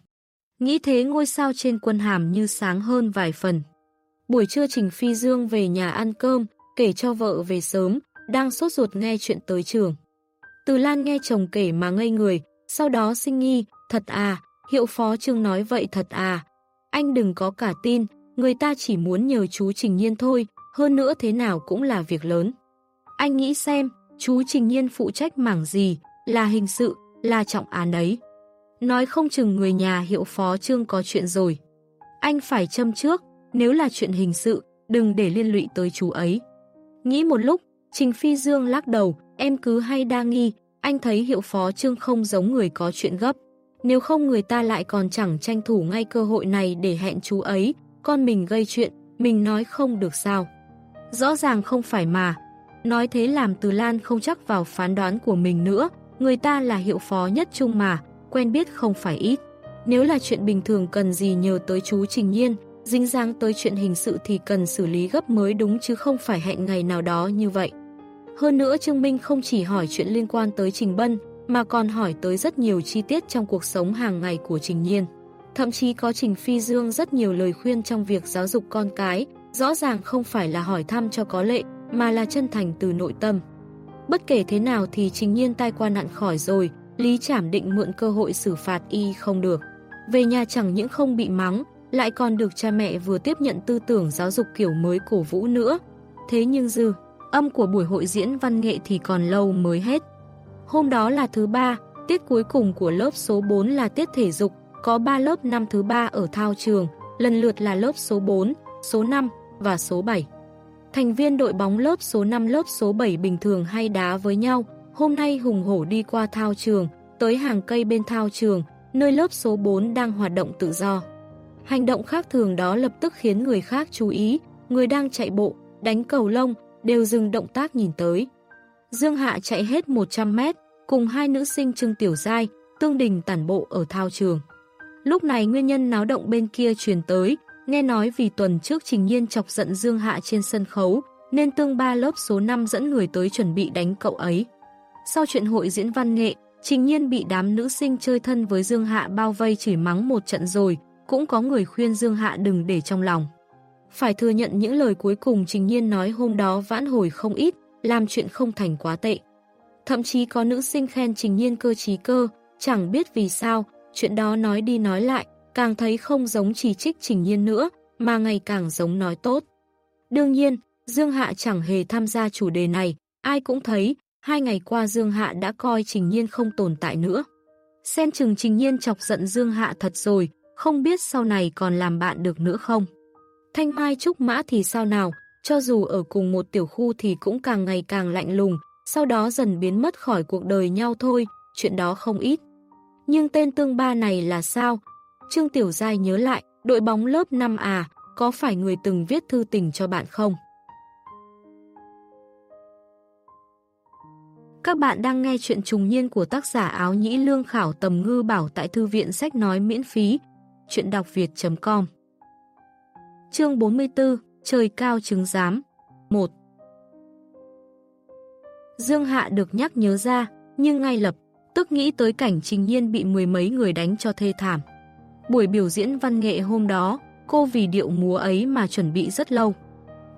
Nghĩ thế ngôi sao trên quân hàm như sáng hơn vài phần. Buổi trưa Trình Phi Dương về nhà ăn cơm, kể cho vợ về sớm, đang sốt ruột nghe chuyện tới trường. Từ Lan nghe chồng kể mà ngây người, sau đó sinh nghi, thật à, hiệu phó trương nói vậy thật à. Anh đừng có cả tin, người ta chỉ muốn nhờ chú Trình Nhiên thôi, hơn nữa thế nào cũng là việc lớn. Anh nghĩ xem, chú Trình Nhiên phụ trách mảng gì, là hình sự, là trọng án ấy. Nói không chừng người nhà hiệu phó trương có chuyện rồi. Anh phải châm trước, nếu là chuyện hình sự, đừng để liên lụy tới chú ấy. Nghĩ một lúc, Trình Phi Dương lắc đầu, em cứ hay đa nghi, anh thấy hiệu phó trương không giống người có chuyện gấp. Nếu không người ta lại còn chẳng tranh thủ ngay cơ hội này để hẹn chú ấy, con mình gây chuyện, mình nói không được sao. Rõ ràng không phải mà. Nói thế làm Từ Lan không chắc vào phán đoán của mình nữa, người ta là hiệu phó nhất chung mà, quen biết không phải ít. Nếu là chuyện bình thường cần gì nhờ tới chú Trình Nhiên, dính dáng tới chuyện hình sự thì cần xử lý gấp mới đúng chứ không phải hẹn ngày nào đó như vậy. Hơn nữa Trương Minh không chỉ hỏi chuyện liên quan tới Trình Bân, mà còn hỏi tới rất nhiều chi tiết trong cuộc sống hàng ngày của Trình Nhiên. Thậm chí có Trình Phi Dương rất nhiều lời khuyên trong việc giáo dục con cái, rõ ràng không phải là hỏi thăm cho có lệ, mà là chân thành từ nội tâm. Bất kể thế nào thì Trình Nhiên tai qua nạn khỏi rồi, Lý Trảm định mượn cơ hội xử phạt y không được. Về nhà chẳng những không bị mắng, lại còn được cha mẹ vừa tiếp nhận tư tưởng giáo dục kiểu mới cổ vũ nữa. Thế nhưng dư, âm của buổi hội diễn văn nghệ thì còn lâu mới hết. Hôm đó là thứ ba, tiết cuối cùng của lớp số 4 là tiết thể dục, có 3 lớp năm thứ ba ở thao trường, lần lượt là lớp số 4, số 5 và số 7. Thành viên đội bóng lớp số 5 lớp số 7 bình thường hay đá với nhau, hôm nay hùng hổ đi qua thao trường, tới hàng cây bên thao trường, nơi lớp số 4 đang hoạt động tự do. Hành động khác thường đó lập tức khiến người khác chú ý, người đang chạy bộ, đánh cầu lông, đều dừng động tác nhìn tới. Dương Hạ chạy hết 100 mét, cùng hai nữ sinh Trương Tiểu Giai, Tương Đình tản bộ ở thao trường. Lúc này nguyên nhân náo động bên kia truyền tới, nghe nói vì tuần trước Trình Nhiên chọc giận Dương Hạ trên sân khấu, nên tương ba lớp số 5 dẫn người tới chuẩn bị đánh cậu ấy. Sau chuyện hội diễn văn nghệ, Trình Nhiên bị đám nữ sinh chơi thân với Dương Hạ bao vây chửi mắng một trận rồi, cũng có người khuyên Dương Hạ đừng để trong lòng. Phải thừa nhận những lời cuối cùng Trình Nhiên nói hôm đó vãn hồi không ít, làm chuyện không thành quá tệ. Thậm chí có nữ sinh khen Trình Nhiên cơ trí cơ, chẳng biết vì sao, chuyện đó nói đi nói lại, càng thấy không giống chỉ trích Trình Nhiên nữa, mà ngày càng giống nói tốt. Đương nhiên, Dương Hạ chẳng hề tham gia chủ đề này, ai cũng thấy, hai ngày qua Dương Hạ đã coi Trình Nhiên không tồn tại nữa. Xem chừng Trình Nhiên chọc giận Dương Hạ thật rồi, không biết sau này còn làm bạn được nữa không. Thanh Mai Trúc Mã thì sao nào, cho dù ở cùng một tiểu khu thì cũng càng ngày càng lạnh lùng, sau đó dần biến mất khỏi cuộc đời nhau thôi, chuyện đó không ít. Nhưng tên tương ba này là sao? Trương Tiểu Giai nhớ lại, đội bóng lớp 5 à, có phải người từng viết thư tình cho bạn không? Các bạn đang nghe chuyện trùng niên của tác giả áo nhĩ lương khảo tầm ngư bảo tại thư viện sách nói miễn phí. Chuyện đọc việt.com Chương 44 Trời cao trứng giám 1 Dương Hạ được nhắc nhớ ra, nhưng ngay lập tức nghĩ tới cảnh trình nhiên bị mười mấy người đánh cho thê thảm. Buổi biểu diễn văn nghệ hôm đó, cô vì điệu múa ấy mà chuẩn bị rất lâu.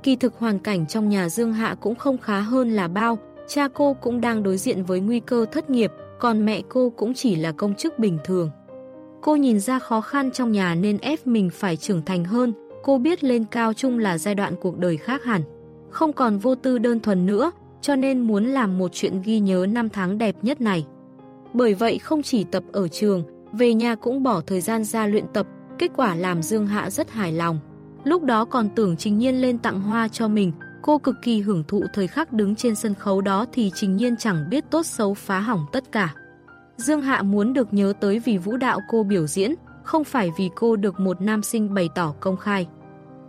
Kỳ thực hoàn cảnh trong nhà Dương Hạ cũng không khá hơn là bao, cha cô cũng đang đối diện với nguy cơ thất nghiệp, còn mẹ cô cũng chỉ là công chức bình thường. Cô nhìn ra khó khăn trong nhà nên ép mình phải trưởng thành hơn, cô biết lên cao chung là giai đoạn cuộc đời khác hẳn. Không còn vô tư đơn thuần nữa, cho nên muốn làm một chuyện ghi nhớ năm tháng đẹp nhất này. Bởi vậy không chỉ tập ở trường, về nhà cũng bỏ thời gian ra luyện tập, kết quả làm Dương Hạ rất hài lòng. Lúc đó còn tưởng Trình Nhiên lên tặng hoa cho mình, cô cực kỳ hưởng thụ thời khắc đứng trên sân khấu đó thì Trình Nhiên chẳng biết tốt xấu phá hỏng tất cả. Dương Hạ muốn được nhớ tới vì vũ đạo cô biểu diễn, không phải vì cô được một nam sinh bày tỏ công khai.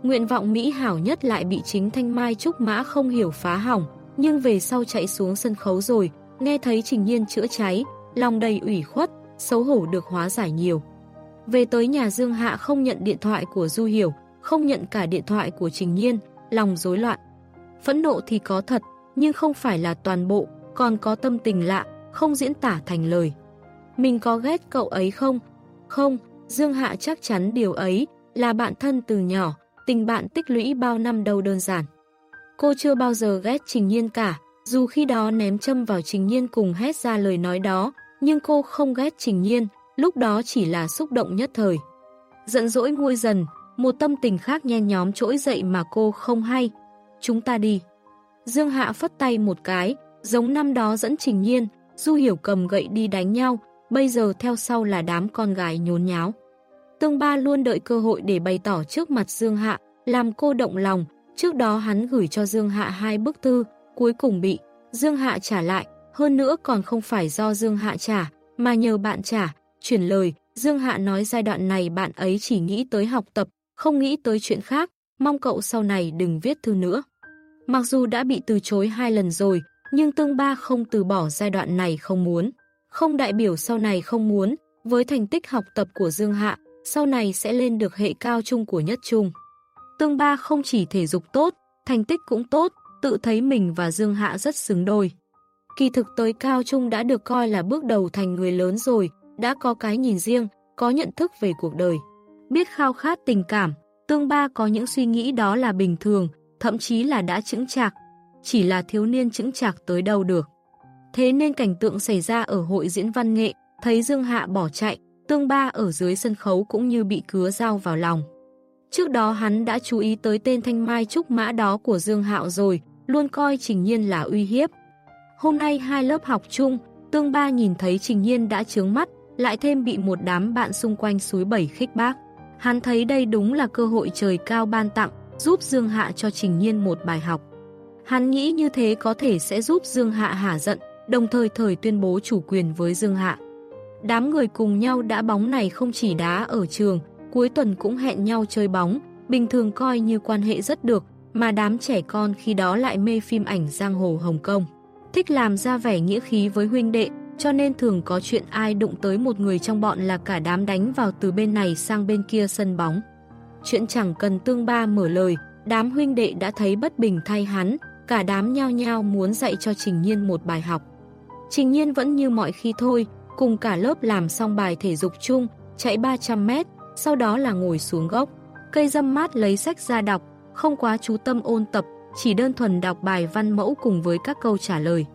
nguyện vọng mỹ hảo nhất lại bị chính thanh mai trúc mã không hiểu phá hỏng, nhưng về sau chạy xuống sân khấu rồi, nghe thấy trình nhiên chữa cháy, lòng đầy ủy khuất, xấu hổ được hóa giải nhiều. Về tới nhà Dương Hạ không nhận điện thoại của Du Hiểu, không nhận cả điện thoại của Trình Nhiên, lòng rối loạn. Phẫn nộ thì có thật, nhưng không phải là toàn bộ, còn có tâm tình lạ, không diễn tả thành lời. Mình có ghét cậu ấy không? Không, Dương Hạ chắc chắn điều ấy, là bạn thân từ nhỏ, tình bạn tích lũy bao năm đâu đơn giản. Cô chưa bao giờ ghét Trình Nhiên cả, dù khi đó ném châm vào Trình Nhiên cùng hét ra lời nói đó, nhưng cô không ghét Trình Nhiên, lúc đó chỉ là xúc động nhất thời. Giận dỗi nguôi dần, một tâm tình khác nhen nhóm trỗi dậy mà cô không hay. Chúng ta đi. Dương Hạ phất tay một cái, giống năm đó dẫn Trình Nhiên, Du Hiểu cầm gậy đi đánh nhau, bây giờ theo sau là đám con gái nhốn nháo. Tương Ba luôn đợi cơ hội để bày tỏ trước mặt Dương Hạ, làm cô động lòng, trước đó hắn gửi cho Dương Hạ hai bức thư, cuối cùng bị Dương Hạ trả lại, hơn nữa còn không phải do Dương Hạ trả, mà nhờ bạn trả, chuyển lời, Dương Hạ nói giai đoạn này bạn ấy chỉ nghĩ tới học tập, không nghĩ tới chuyện khác, mong cậu sau này đừng viết thư nữa. Mặc dù đã bị từ chối hai lần rồi, nhưng Tương Ba không từ bỏ giai đoạn này không muốn. Không đại biểu sau này không muốn, với thành tích học tập của Dương Hạ, sau này sẽ lên được hệ cao trung của nhất trung. Tương Ba không chỉ thể dục tốt, thành tích cũng tốt, tự thấy mình và Dương Hạ rất xứng đôi. Kỳ thực tới cao trung đã được coi là bước đầu thành người lớn rồi, đã có cái nhìn riêng, có nhận thức về cuộc đời. Biết khao khát tình cảm, tương ba có những suy nghĩ đó là bình thường, thậm chí là đã chững chạc, chỉ là thiếu niên chững chạc tới đâu được. Thế nên cảnh tượng xảy ra ở hội diễn văn nghệ, thấy Dương Hạ bỏ chạy, tương ba ở dưới sân khấu cũng như bị cứa dao vào lòng. Trước đó hắn đã chú ý tới tên thanh mai trúc mã đó của Dương Hạo rồi, luôn coi Trình Nhiên là uy hiếp. Hôm nay hai lớp học chung, tương ba nhìn thấy Trình Nhiên đã trướng mắt, lại thêm bị một đám bạn xung quanh suối bẩy khích bác. Hắn thấy đây đúng là cơ hội trời cao ban tặng, giúp Dương Hạ cho Trình Nhiên một bài học. Hắn nghĩ như thế có thể sẽ giúp Dương Hạ hả giận, đồng thời thời tuyên bố chủ quyền với Dương Hạ. Đám người cùng nhau đã bóng này không chỉ đá ở trường, cuối tuần cũng hẹn nhau chơi bóng, bình thường coi như quan hệ rất được, mà đám trẻ con khi đó lại mê phim ảnh giang hồ Hồng Kông. Thích làm ra vẻ nghĩa khí với huynh đệ, cho nên thường có chuyện ai đụng tới một người trong bọn là cả đám đánh vào từ bên này sang bên kia sân bóng. Chuyện chẳng cần tương ba mở lời, đám huynh đệ đã thấy bất bình thay hắn, cả đám nhao nhao muốn dạy cho Trình Nhiên một bài học. Trình Nhiên vẫn như mọi khi thôi, cùng cả lớp làm xong bài thể dục chung, chạy 300 mét, sau đó là ngồi xuống gốc. Cây dâm mát lấy sách ra đọc, không quá chú tâm ôn tập, chỉ đơn thuần đọc bài văn mẫu cùng với các câu trả lời.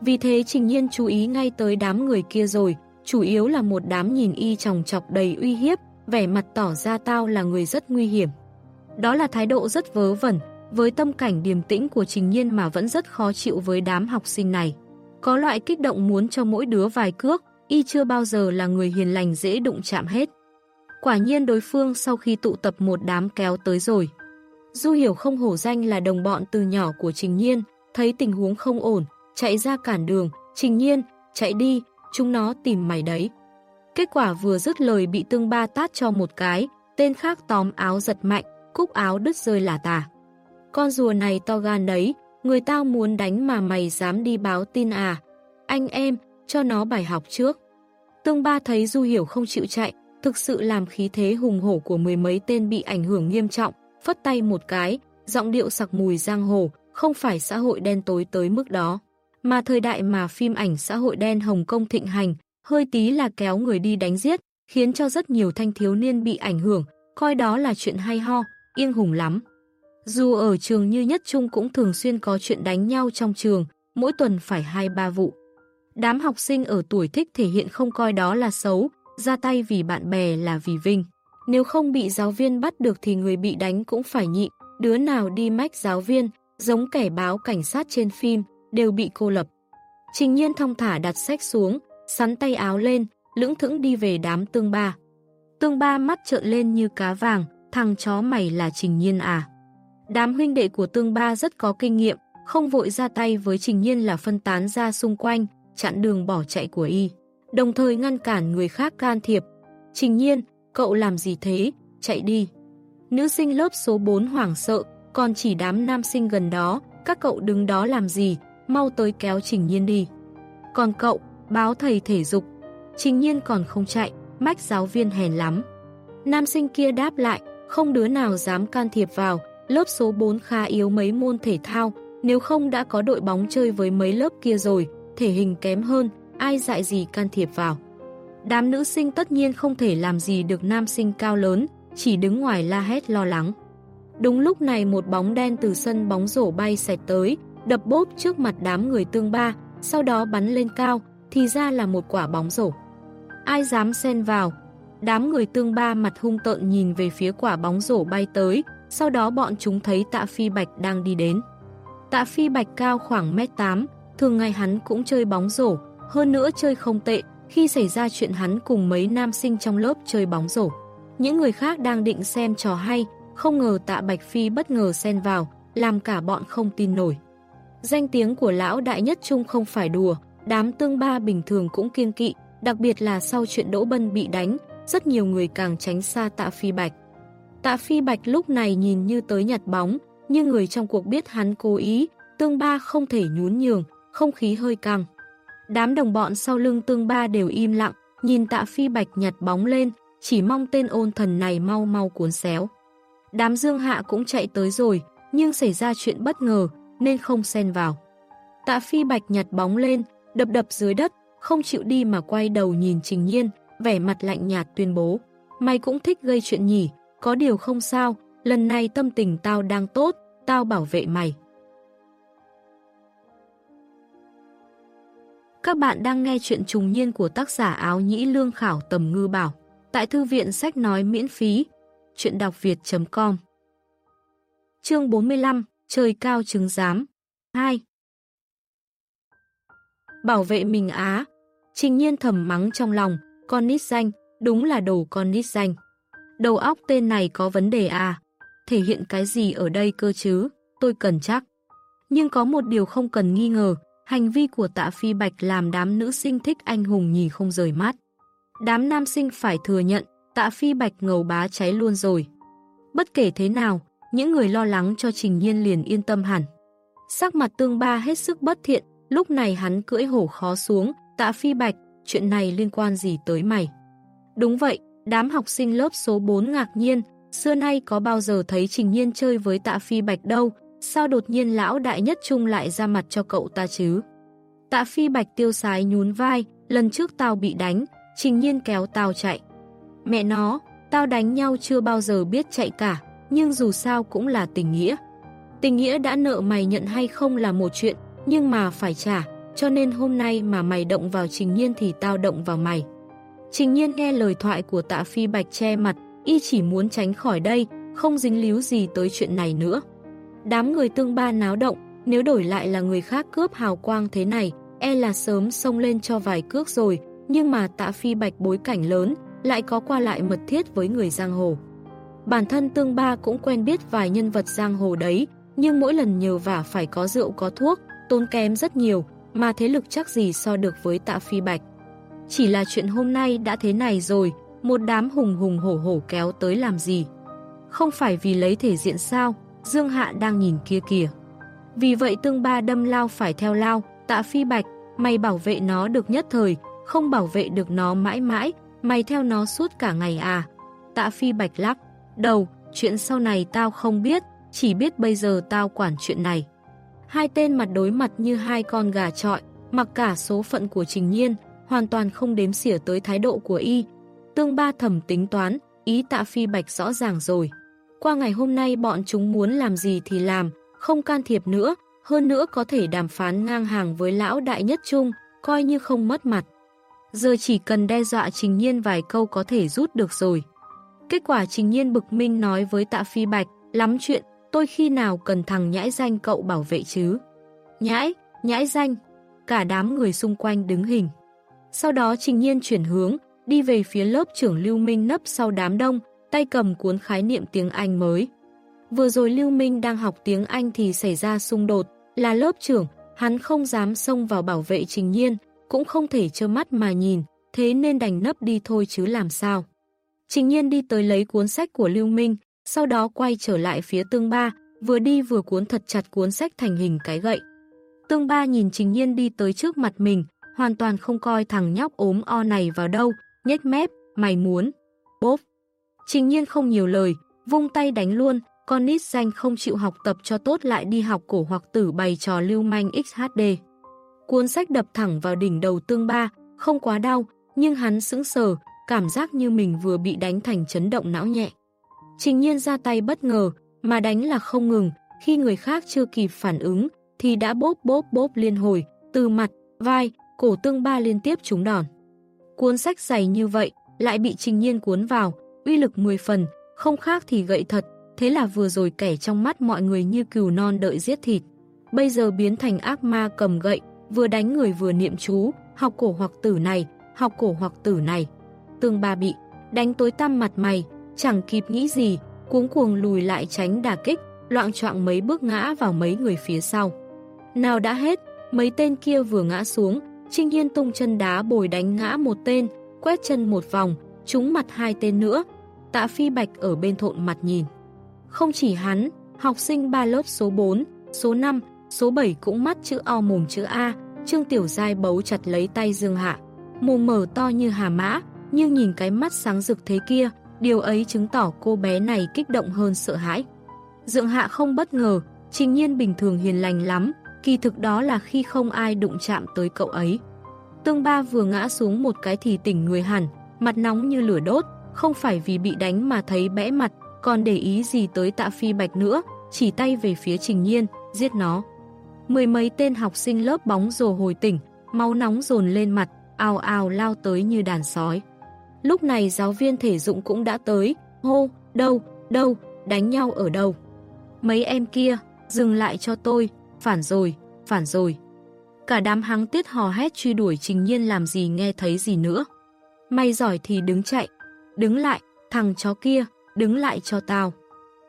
Vì thế Trình Nhiên chú ý ngay tới đám người kia rồi, chủ yếu là một đám nhìn y tròng chọc đầy uy hiếp, vẻ mặt tỏ ra tao là người rất nguy hiểm. Đó là thái độ rất vớ vẩn, với tâm cảnh điềm tĩnh của Trình Nhiên mà vẫn rất khó chịu với đám học sinh này. Có loại kích động muốn cho mỗi đứa vài cước, y chưa bao giờ là người hiền lành dễ đụng chạm hết. Quả nhiên đối phương sau khi tụ tập một đám kéo tới rồi. Du hiểu không hổ danh là đồng bọn từ nhỏ của Trình Nhiên, thấy tình huống không ổn, chạy ra cản đường, Trình Nhiên, chạy đi, chúng nó tìm mày đấy. Kết quả vừa dứt lời bị tương ba tát cho một cái, tên khác tóm áo giật mạnh, cúc áo đứt rơi là tà. Con rùa này to gan đấy, người tao muốn đánh mà mày dám đi báo tin à. Anh em, cho nó bài học trước. Tương ba thấy Du Hiểu không chịu chạy, thực sự làm khí thế hùng hổ của mười mấy tên bị ảnh hưởng nghiêm trọng, phất tay một cái, giọng điệu sặc mùi giang hồ, không phải xã hội đen tối tới mức đó. Mà thời đại mà phim ảnh xã hội đen Hồng Kông thịnh hành, hơi tí là kéo người đi đánh giết, khiến cho rất nhiều thanh thiếu niên bị ảnh hưởng, coi đó là chuyện hay ho, yên hùng lắm. Dù ở trường như nhất trung cũng thường xuyên có chuyện đánh nhau trong trường, mỗi tuần phải hai ba vụ. Đám học sinh ở tuổi thích thể hiện không coi đó là xấu, ra tay vì bạn bè là vì vinh. Nếu không bị giáo viên bắt được thì người bị đánh cũng phải nhịn, đứa nào đi mách giáo viên, giống kẻ báo cảnh sát trên phim, đều bị cô lập. Trình nhiên thông thả đặt sách xuống, sắn tay áo lên, lưỡng thững đi về đám tương ba. Tương ba mắt trợn lên như cá vàng, thằng chó mày là trình nhiên à. Đám huynh đệ của tương ba rất có kinh nghiệm, không vội ra tay với trình nhiên là phân tán ra xung quanh, chặn đường bỏ chạy của y, đồng thời ngăn cản người khác can thiệp. Trình nhiên, cậu làm gì thế, chạy đi. Nữ sinh lớp số 4 hoảng sợ, còn chỉ đám nam sinh gần đó, các cậu đứng đó làm gì, mau tới kéo Trình Nhiên đi. Còn cậu, báo thầy thể dục. Trình Nhiên còn không chạy, mách giáo viên hèn lắm. Nam sinh kia đáp lại, không đứa nào dám can thiệp vào, lớp số 4 khá yếu mấy môn thể thao, nếu không đã có đội bóng chơi với mấy lớp kia rồi, thể hình kém hơn, ai dạy gì can thiệp vào. Đám nữ sinh tất nhiên không thể làm gì được nam sinh cao lớn, chỉ đứng ngoài la hét lo lắng. Đúng lúc này một bóng đen từ sân bóng rổ bay sạch tới, đập bốp trước mặt đám người tương ba, sau đó bắn lên cao, thì ra là một quả bóng rổ. Ai dám xen vào? Đám người tương ba mặt hung tợn nhìn về phía quả bóng rổ bay tới, sau đó bọn chúng thấy tạ phi bạch đang đi đến. Tạ phi bạch cao khoảng mét 8, thường ngày hắn cũng chơi bóng rổ, hơn nữa chơi không tệ, khi xảy ra chuyện hắn cùng mấy nam sinh trong lớp chơi bóng rổ. Những người khác đang định xem trò hay, không ngờ tạ Bạch Phi bất ngờ xen vào, làm cả bọn không tin nổi. Danh tiếng của lão đại nhất trung không phải đùa, đám tương ba bình thường cũng kiên kỵ, đặc biệt là sau chuyện Đỗ Bân bị đánh, rất nhiều người càng tránh xa tạ Phi Bạch. Tạ Phi Bạch lúc này nhìn như tới nhặt bóng, nhưng người trong cuộc biết hắn cố ý, tương ba không thể nhún nhường, không khí hơi căng. Đám đồng bọn sau lưng tương ba đều im lặng, nhìn tạ Phi Bạch nhặt bóng lên, chỉ mong tên ôn thần này mau mau cuốn xéo. Đám dương hạ cũng chạy tới rồi, nhưng xảy ra chuyện bất ngờ, nên không xen vào. Tạ Phi Bạch nhặt bóng lên, đập đập dưới đất, không chịu đi mà quay đầu nhìn Trình Nhiên, vẻ mặt lạnh nhạt tuyên bố. Mày cũng thích gây chuyện nhỉ, có điều không sao, lần này tâm tình tao đang tốt, tao bảo vệ mày. Các bạn đang nghe chuyện trùng niên của tác giả áo nhĩ lương khảo tầm ngư bảo tại thư viện sách nói miễn phí chuyện đọc việt.com Chương 45 Trời cao trứng giám 2 Bảo vệ mình Á. Trình nhiên thầm mắng trong lòng Con nít danh, đúng là đồ con nít danh. Đầu óc tên này có vấn đề à? Thể hiện cái gì ở đây cơ chứ? Tôi cần chắc. Nhưng có một điều không cần nghi ngờ Hành vi của tạ phi bạch làm đám nữ sinh thích anh hùng nhì không rời mắt Đám nam sinh phải thừa nhận tạ phi bạch ngầu bá cháy luôn rồi. Bất kể thế nào, những người lo lắng cho Trình Nhiên liền yên tâm hẳn. Sắc mặt tương ba hết sức bất thiện, lúc này hắn cưỡi hổ khó xuống, tạ phi bạch, chuyện này liên quan gì tới mày? Đúng vậy, đám học sinh lớp số 4 ngạc nhiên, xưa nay có bao giờ thấy Trình Nhiên chơi với tạ phi bạch đâu, sao đột nhiên lão đại nhất trung lại ra mặt cho cậu ta chứ? Tạ phi bạch tiêu sái nhún vai, lần trước tao bị đánh, Trình Nhiên kéo tao chạy. Mẹ nó, tao đánh nhau chưa bao giờ biết chạy cả, nhưng dù sao cũng là tình nghĩa. Tình nghĩa đã nợ mày nhận hay không là một chuyện, nhưng mà phải trả, cho nên hôm nay mà mày động vào Trình Nhiên thì tao động vào mày. Trình Nhiên nghe lời thoại của tạ phi bạch che mặt, y chỉ muốn tránh khỏi đây, không dính líu gì tới chuyện này nữa. Đám người tương ba náo động, nếu đổi lại là người khác cướp hào quang thế này, e là sớm xông lên cho vài cước rồi, nhưng mà tạ phi bạch bối cảnh lớn, lại có qua lại mật thiết với người giang hồ. Bản thân tương ba cũng quen biết vài nhân vật giang hồ đấy, nhưng mỗi lần nhờ vả phải có rượu có thuốc, tốn kém rất nhiều, mà thế lực chắc gì so được với tạ phi bạch. Chỉ là chuyện hôm nay đã thế này rồi, một đám hùng hùng hổ hổ kéo tới làm gì. Không phải vì lấy thể diện sao, Dương Hạ đang nhìn kia kìa. Vì vậy tương ba đâm lao phải theo lao, tạ phi bạch, mày bảo vệ nó được nhất thời, không bảo vệ được nó mãi mãi, mày theo nó suốt cả ngày à. Tạ phi bạch lắc, đầu, chuyện sau này tao không biết, chỉ biết bây giờ tao quản chuyện này. Hai tên mặt đối mặt như hai con gà trọi, mặc cả số phận của Trình Nhiên, hoàn toàn không đếm xỉa tới thái độ của y. Tương ba thầm tính toán, ý tạ phi bạch rõ ràng rồi. Qua ngày hôm nay bọn chúng muốn làm gì thì làm, không can thiệp nữa, hơn nữa có thể đàm phán ngang hàng với lão đại nhất trung, coi như không mất mặt. Giờ chỉ cần đe dọa Trình Nhiên vài câu có thể rút được rồi. Kết quả Trình Nhiên bực minh nói với tạ phi bạch, lắm chuyện, tôi khi nào cần thằng nhãi danh cậu bảo vệ chứ? Nhãi, nhãi danh, cả đám người xung quanh đứng hình. Sau đó Trình Nhiên chuyển hướng, đi về phía lớp trưởng Lưu Minh nấp sau đám đông, tay cầm cuốn khái niệm tiếng Anh mới. Vừa rồi Lưu Minh đang học tiếng Anh thì xảy ra xung đột, là lớp trưởng, hắn không dám xông vào bảo vệ Trình Nhiên, cũng không thể trơ mắt mà nhìn, thế nên đành nấp đi thôi chứ làm sao. Trình nhiên đi tới lấy cuốn sách của Lưu Minh, sau đó quay trở lại phía tương ba, vừa đi vừa cuốn thật chặt cuốn sách thành hình cái gậy. Tương ba nhìn Trình Nhiên đi tới trước mặt mình, hoàn toàn không coi thằng nhóc ốm o này vào đâu, nhếch mép, mày muốn. Bốp. Trình Nhiên không nhiều lời, vung tay đánh luôn, con nít danh không chịu học tập cho tốt lại đi học cổ hoặc tử bày trò lưu manh XHD. Cuốn sách đập thẳng vào đỉnh đầu tương ba, không quá đau, nhưng hắn sững sờ, cảm giác như mình vừa bị đánh thành chấn động não nhẹ. Trình nhiên ra tay bất ngờ, mà đánh là không ngừng, khi người khác chưa kịp phản ứng, thì đã bốp bốp bốp liên hồi, từ mặt, vai, cổ tương ba liên tiếp trúng đòn. Cuốn sách dày như vậy, lại bị trình nhiên cuốn vào, uy lực 10 phần, không khác thì gậy thật, thế là vừa rồi kẻ trong mắt mọi người như cừu non đợi giết thịt. Bây giờ biến thành ác ma cầm gậy, vừa đánh người vừa niệm chú, học cổ hoặc tử này, học cổ hoặc tử này. Tương ba bị, đánh tối tăm mặt mày, chẳng kịp nghĩ gì, cuống cuồng lùi lại tránh đà kích, loạn trọng mấy bước ngã vào mấy người phía sau. Nào đã hết, mấy tên kia vừa ngã xuống, Trinh Hiên tung chân đá bồi đánh ngã một tên, quét chân một vòng, trúng mặt hai tên nữa. Tạ Phi Bạch ở bên thộn mặt nhìn. Không chỉ hắn, học sinh ba lớp số 4, số 5, số 7 cũng mắt chữ O mồm chữ A, Trương Tiểu Giai bấu chặt lấy tay Dương Hạ. Mồm mở to như hà mã, nhưng nhìn cái mắt sáng rực thế kia, điều ấy chứng tỏ cô bé này kích động hơn sợ hãi. Dương Hạ không bất ngờ, trình nhiên bình thường hiền lành lắm, kỳ thực đó là khi không ai đụng chạm tới cậu ấy. Tương Ba vừa ngã xuống một cái thì tỉnh người hẳn, mặt nóng như lửa đốt, không phải vì bị đánh mà thấy bẽ mặt, còn để ý gì tới tạ phi bạch nữa, chỉ tay về phía trình nhiên, giết nó. Mười mấy tên học sinh lớp bóng rồ hồi tỉnh, máu nóng dồn lên mặt, ào ào lao tới như đàn sói. Lúc này giáo viên thể dụng cũng đã tới, hô, đâu, đâu, đánh nhau ở đâu. Mấy em kia, dừng lại cho tôi, phản rồi, phản rồi. Cả đám hắng tiết hò hét truy đuổi trình nhiên làm gì nghe thấy gì nữa. may giỏi thì đứng chạy, đứng lại, thằng chó kia, đứng lại cho tao.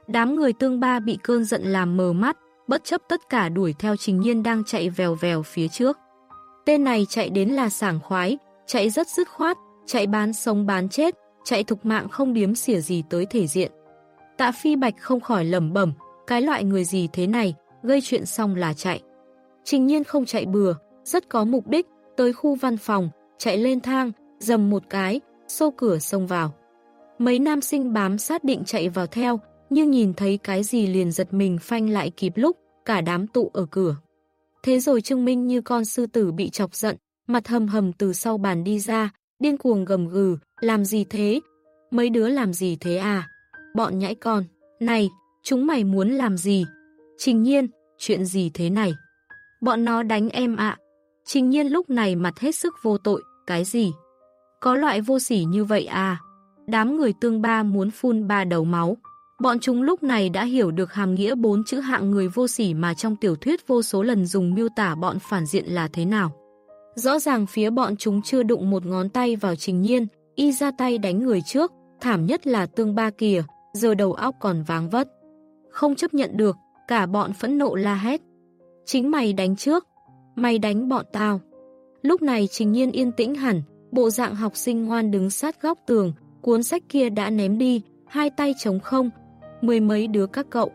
Đám người tương ba bị cơn giận làm mờ mắt, bất chấp tất cả đuổi theo Trình Nhiên đang chạy vèo vèo phía trước. Tên này chạy đến là sảng khoái, chạy rất dứt khoát, chạy bán sống bán chết, chạy thục mạng không điếm xỉa gì tới thể diện. Tạ Phi Bạch không khỏi lầm bẩm cái loại người gì thế này, gây chuyện xong là chạy. Trình Nhiên không chạy bừa, rất có mục đích, tới khu văn phòng, chạy lên thang, dầm một cái, xô cửa xông vào. Mấy nam sinh bám sát định chạy vào theo, nhưng nhìn thấy cái gì liền giật mình phanh lại kịp lúc, cả đám tụ ở cửa. Thế rồi Trương Minh như con sư tử bị chọc giận, mặt hầm hầm từ sau bàn đi ra, điên cuồng gầm gừ, làm gì thế? Mấy đứa làm gì thế à? Bọn nhãi con, này, chúng mày muốn làm gì? Trình nhiên, chuyện gì thế này? Bọn nó đánh em ạ. Trình nhiên lúc này mặt hết sức vô tội, cái gì? Có loại vô sỉ như vậy à? Đám người tương ba muốn phun ba đầu máu. Bọn chúng lúc này đã hiểu được hàm nghĩa bốn chữ hạng người vô sỉ mà trong tiểu thuyết vô số lần dùng miêu tả bọn phản diện là thế nào. Rõ ràng phía bọn chúng chưa đụng một ngón tay vào trình nhiên, y ra tay đánh người trước, thảm nhất là tương ba kìa, giờ đầu óc còn váng vất. Không chấp nhận được, cả bọn phẫn nộ la hét. Chính mày đánh trước, mày đánh bọn tao. Lúc này trình nhiên yên tĩnh hẳn, bộ dạng học sinh ngoan đứng sát góc tường, cuốn sách kia đã ném đi, hai tay trống không, mười mấy đứa các cậu.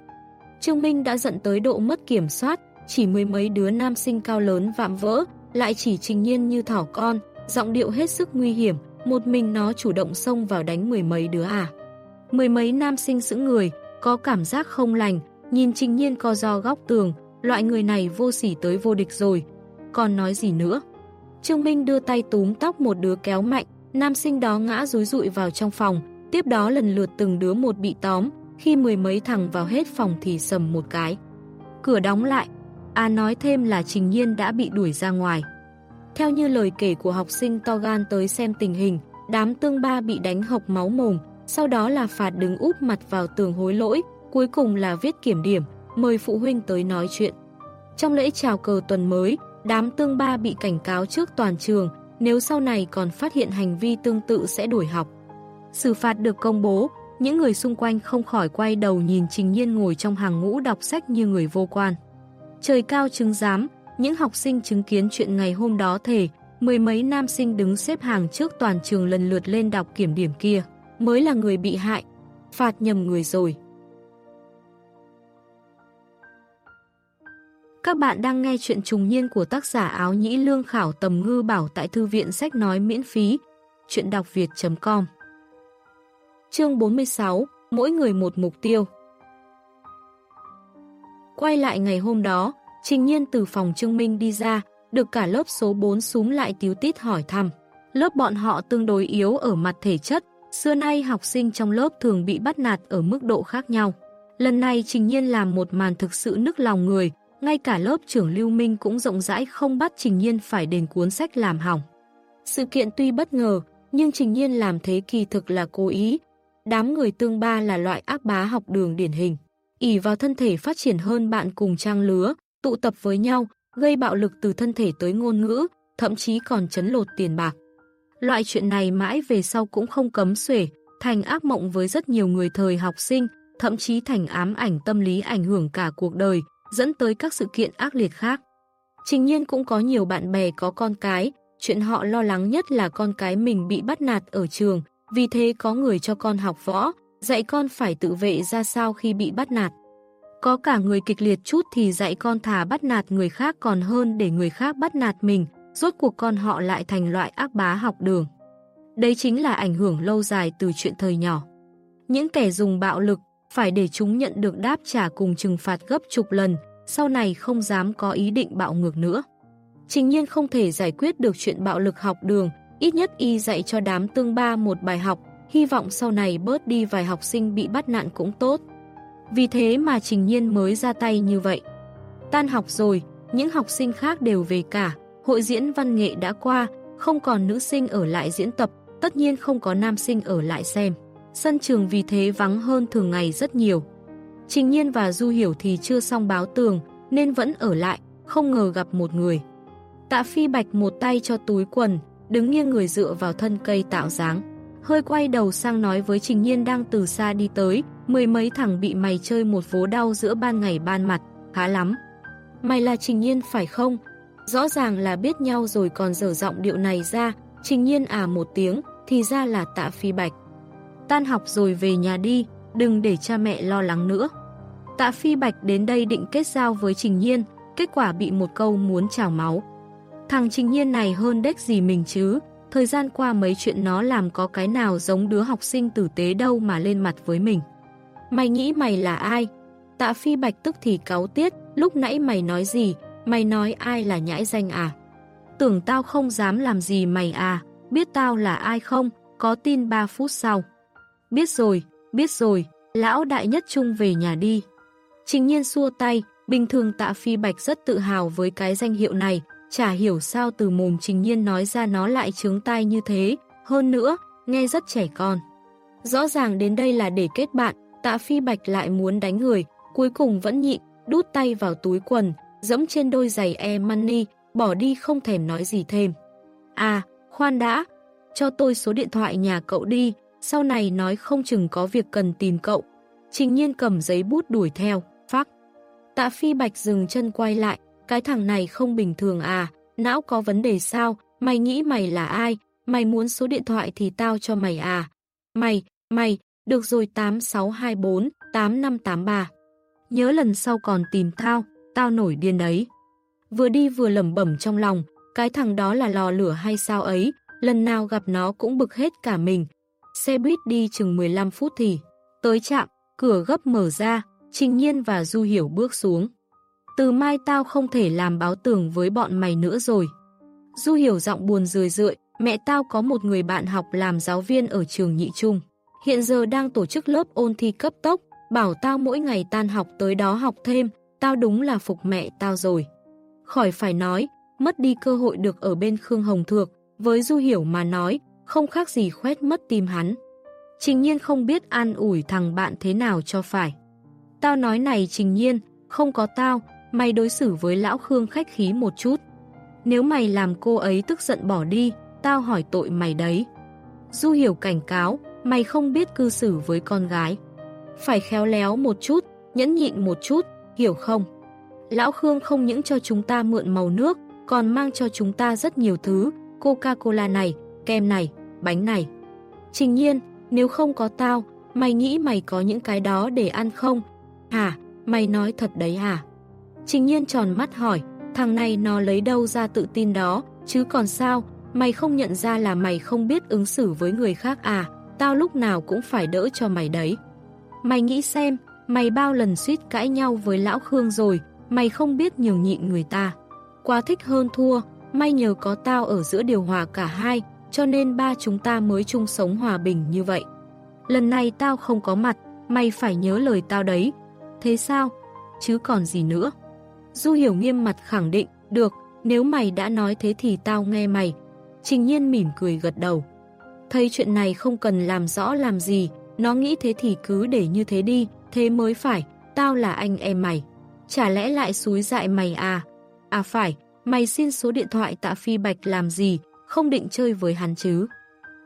Trương Minh đã giận tới độ mất kiểm soát, chỉ mười mấy đứa nam sinh cao lớn vạm vỡ, lại chỉ trình nhiên như thỏ con, giọng điệu hết sức nguy hiểm, một mình nó chủ động xông vào đánh mười mấy đứa à. Mười mấy nam sinh sững người, có cảm giác không lành, nhìn trình nhiên co do góc tường, loại người này vô sỉ tới vô địch rồi, còn nói gì nữa. Trương Minh đưa tay túm tóc một đứa kéo mạnh, nam sinh đó ngã rúi rụi vào trong phòng, tiếp đó lần lượt từng đứa một bị tóm, khi mười mấy thằng vào hết phòng thì sầm một cái. Cửa đóng lại, A nói thêm là Trình Nhiên đã bị đuổi ra ngoài. Theo như lời kể của học sinh to gan tới xem tình hình, đám tương ba bị đánh hộc máu mồm, sau đó là phạt đứng úp mặt vào tường hối lỗi, cuối cùng là viết kiểm điểm, mời phụ huynh tới nói chuyện. Trong lễ chào cờ tuần mới, đám tương ba bị cảnh cáo trước toàn trường, nếu sau này còn phát hiện hành vi tương tự sẽ đuổi học. Xử phạt được công bố, những người xung quanh không khỏi quay đầu nhìn Trình Nhiên ngồi trong hàng ngũ đọc sách như người vô quan. Trời cao chứng giám, những học sinh chứng kiến chuyện ngày hôm đó thể, mười mấy nam sinh đứng xếp hàng trước toàn trường lần lượt lên đọc kiểm điểm kia, mới là người bị hại, phạt nhầm người rồi. Các bạn đang nghe chuyện trùng niên của tác giả áo nhĩ lương khảo tầm ngư bảo tại thư viện sách nói miễn phí. Chuyện đọc việt.com Chương 46 Mỗi người một mục tiêu Quay lại ngày hôm đó, Trình Nhiên từ phòng Trương Minh đi ra, được cả lớp số 4 súm lại tiếu tít hỏi thăm. Lớp bọn họ tương đối yếu ở mặt thể chất, xưa nay học sinh trong lớp thường bị bắt nạt ở mức độ khác nhau. Lần này Trình Nhiên làm một màn thực sự nức lòng người, ngay cả lớp trưởng Lưu Minh cũng rộng rãi không bắt Trình Nhiên phải đền cuốn sách làm hỏng. Sự kiện tuy bất ngờ, nhưng Trình Nhiên làm thế kỳ thực là cố ý. Đám người tương ba là loại ác bá học đường điển hình. ỉ vào thân thể phát triển hơn bạn cùng trang lứa, tụ tập với nhau, gây bạo lực từ thân thể tới ngôn ngữ, thậm chí còn chấn lột tiền bạc. Loại chuyện này mãi về sau cũng không cấm xuể, thành ác mộng với rất nhiều người thời học sinh, thậm chí thành ám ảnh tâm lý ảnh hưởng cả cuộc đời, dẫn tới các sự kiện ác liệt khác. Trình nhiên cũng có nhiều bạn bè có con cái, chuyện họ lo lắng nhất là con cái mình bị bắt nạt ở trường, vì thế có người cho con học võ, dạy con phải tự vệ ra sao khi bị bắt nạt. Có cả người kịch liệt chút thì dạy con thà bắt nạt người khác còn hơn để người khác bắt nạt mình, rốt cuộc con họ lại thành loại ác bá học đường. Đây chính là ảnh hưởng lâu dài từ chuyện thời nhỏ. Những kẻ dùng bạo lực, phải để chúng nhận được đáp trả cùng trừng phạt gấp chục lần, sau này không dám có ý định bạo ngược nữa. Trình nhiên không thể giải quyết được chuyện bạo lực học đường, ít nhất y dạy cho đám tương ba một bài học, hy vọng sau này bớt đi vài học sinh bị bắt nạn cũng tốt. Vì thế mà Trình Nhiên mới ra tay như vậy. Tan học rồi, những học sinh khác đều về cả, hội diễn văn nghệ đã qua, không còn nữ sinh ở lại diễn tập, tất nhiên không có nam sinh ở lại xem. Sân trường vì thế vắng hơn thường ngày rất nhiều. Trình Nhiên và Du Hiểu thì chưa xong báo tường, nên vẫn ở lại, không ngờ gặp một người. Tạ Phi Bạch một tay cho túi quần, đứng nghiêng người dựa vào thân cây tạo dáng. Hơi quay đầu sang nói với Trình Nhiên đang từ xa đi tới, mười mấy thằng bị mày chơi một vố đau giữa ban ngày ban mặt, khá lắm. Mày là Trình Nhiên phải không? Rõ ràng là biết nhau rồi còn dở giọng điệu này ra, Trình Nhiên à một tiếng, thì ra là Tạ Phi Bạch. Tan học rồi về nhà đi, đừng để cha mẹ lo lắng nữa. Tạ Phi Bạch đến đây định kết giao với Trình Nhiên, kết quả bị một câu muốn trào máu. Thằng Trình Nhiên này hơn đếch gì mình chứ, thời gian qua mấy chuyện nó làm có cái nào giống đứa học sinh tử tế đâu mà lên mặt với mình. Mày nghĩ mày là ai? Tạ Phi Bạch tức thì cáo tiết, lúc nãy mày nói gì, mày nói ai là nhãi danh à? Tưởng tao không dám làm gì mày à, biết tao là ai không, có tin 3 phút sau. Biết rồi, biết rồi, lão đại nhất trung về nhà đi. Trình nhiên xua tay, bình thường tạ phi bạch rất tự hào với cái danh hiệu này, chả hiểu sao từ mồm trình nhiên nói ra nó lại trướng tai như thế, hơn nữa, nghe rất trẻ con. Rõ ràng đến đây là để kết bạn, tạ phi bạch lại muốn đánh người, cuối cùng vẫn nhịn, đút tay vào túi quần, dẫm trên đôi giày e money, bỏ đi không thèm nói gì thêm. À, khoan đã, cho tôi số điện thoại nhà cậu đi, sau này nói không chừng có việc cần tìm cậu. Trình nhiên cầm giấy bút đuổi theo. Phác. Tạ phi bạch dừng chân quay lại, cái thằng này không bình thường à, não có vấn đề sao, mày nghĩ mày là ai, mày muốn số điện thoại thì tao cho mày à. Mày, mày, được rồi 8624, 8583. Nhớ lần sau còn tìm tao, tao nổi điên đấy. Vừa đi vừa lẩm bẩm trong lòng, cái thằng đó là lò lửa hay sao ấy, lần nào gặp nó cũng bực hết cả mình. Xe buýt đi chừng 15 phút thì, tới trạm, cửa gấp mở ra, Trình Nhiên và Du Hiểu bước xuống. Từ mai tao không thể làm báo tường với bọn mày nữa rồi. Du Hiểu giọng buồn rười rượi, mẹ tao có một người bạn học làm giáo viên ở trường nhị trung. Hiện giờ đang tổ chức lớp ôn thi cấp tốc, bảo tao mỗi ngày tan học tới đó học thêm, tao đúng là phục mẹ tao rồi. Khỏi phải nói, mất đi cơ hội được ở bên Khương Hồng Thược, với Du Hiểu mà nói, không khác gì khoét mất tim hắn. Trình nhiên không biết an ủi thằng bạn thế nào cho phải. Tao nói này trình nhiên, không có tao, mày đối xử với lão Khương khách khí một chút. Nếu mày làm cô ấy tức giận bỏ đi, tao hỏi tội mày đấy. Du hiểu cảnh cáo, mày không biết cư xử với con gái. Phải khéo léo một chút, nhẫn nhịn một chút, hiểu không? Lão Khương không những cho chúng ta mượn màu nước, còn mang cho chúng ta rất nhiều thứ, Coca-Cola này, kem này, bánh này. Trình nhiên, nếu không có tao, mày nghĩ mày có những cái đó để ăn không? Hả? Mày nói thật đấy hả? Trình nhiên tròn mắt hỏi, thằng này nó lấy đâu ra tự tin đó, chứ còn sao, mày không nhận ra là mày không biết ứng xử với người khác à, tao lúc nào cũng phải đỡ cho mày đấy. Mày nghĩ xem, mày bao lần suýt cãi nhau với lão Khương rồi, mày không biết nhường nhịn người ta. Quá thích hơn thua, may nhờ có tao ở giữa điều hòa cả hai, cho nên ba chúng ta mới chung sống hòa bình như vậy. Lần này tao không có mặt, mày phải nhớ lời tao đấy. Thế sao? Chứ còn gì nữa? Du hiểu nghiêm mặt khẳng định, được, nếu mày đã nói thế thì tao nghe mày. Trình nhiên mỉm cười gật đầu. Thấy chuyện này không cần làm rõ làm gì, nó nghĩ thế thì cứ để như thế đi, thế mới phải, tao là anh em mày. Chả lẽ lại xúi dại mày à? À phải, mày xin số điện thoại tạ phi bạch làm gì, không định chơi với hắn chứ.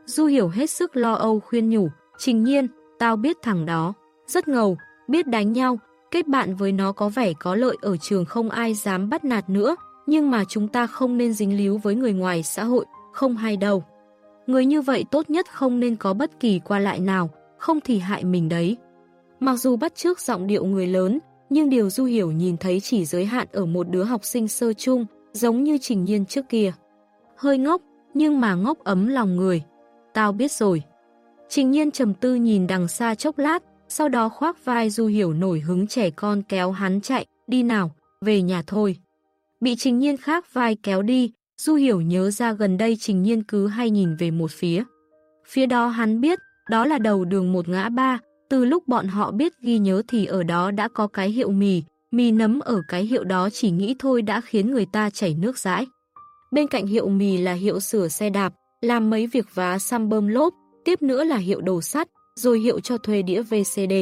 Du hiểu hết sức lo âu khuyên nhủ, trình nhiên, tao biết thằng đó, rất ngầu, biết đánh nhau, kết bạn với nó có vẻ có lợi ở trường không ai dám bắt nạt nữa, nhưng mà chúng ta không nên dính líu với người ngoài xã hội, không hay đâu. Người như vậy tốt nhất không nên có bất kỳ qua lại nào, không thì hại mình đấy. Mặc dù bắt trước giọng điệu người lớn, nhưng điều Du Hiểu nhìn thấy chỉ giới hạn ở một đứa học sinh sơ chung, giống như Trình Nhiên trước kia. Hơi ngốc, nhưng mà ngốc ấm lòng người. Tao biết rồi. Trình Nhiên trầm tư nhìn đằng xa chốc lát, sau đó khoác vai Du Hiểu nổi hứng trẻ con kéo hắn chạy, đi nào, về nhà thôi. Bị Trình Nhiên khác vai kéo đi, Du Hiểu nhớ ra gần đây Trình Nhiên cứ hay nhìn về một phía. Phía đó hắn biết, đó là đầu đường một ngã ba, từ lúc bọn họ biết ghi nhớ thì ở đó đã có cái hiệu mì, mì nấm ở cái hiệu đó chỉ nghĩ thôi đã khiến người ta chảy nước rãi. Bên cạnh hiệu mì là hiệu sửa xe đạp, làm mấy việc vá xăm bơm lốp, tiếp nữa là hiệu đồ sắt, rồi hiệu cho thuê đĩa VCD.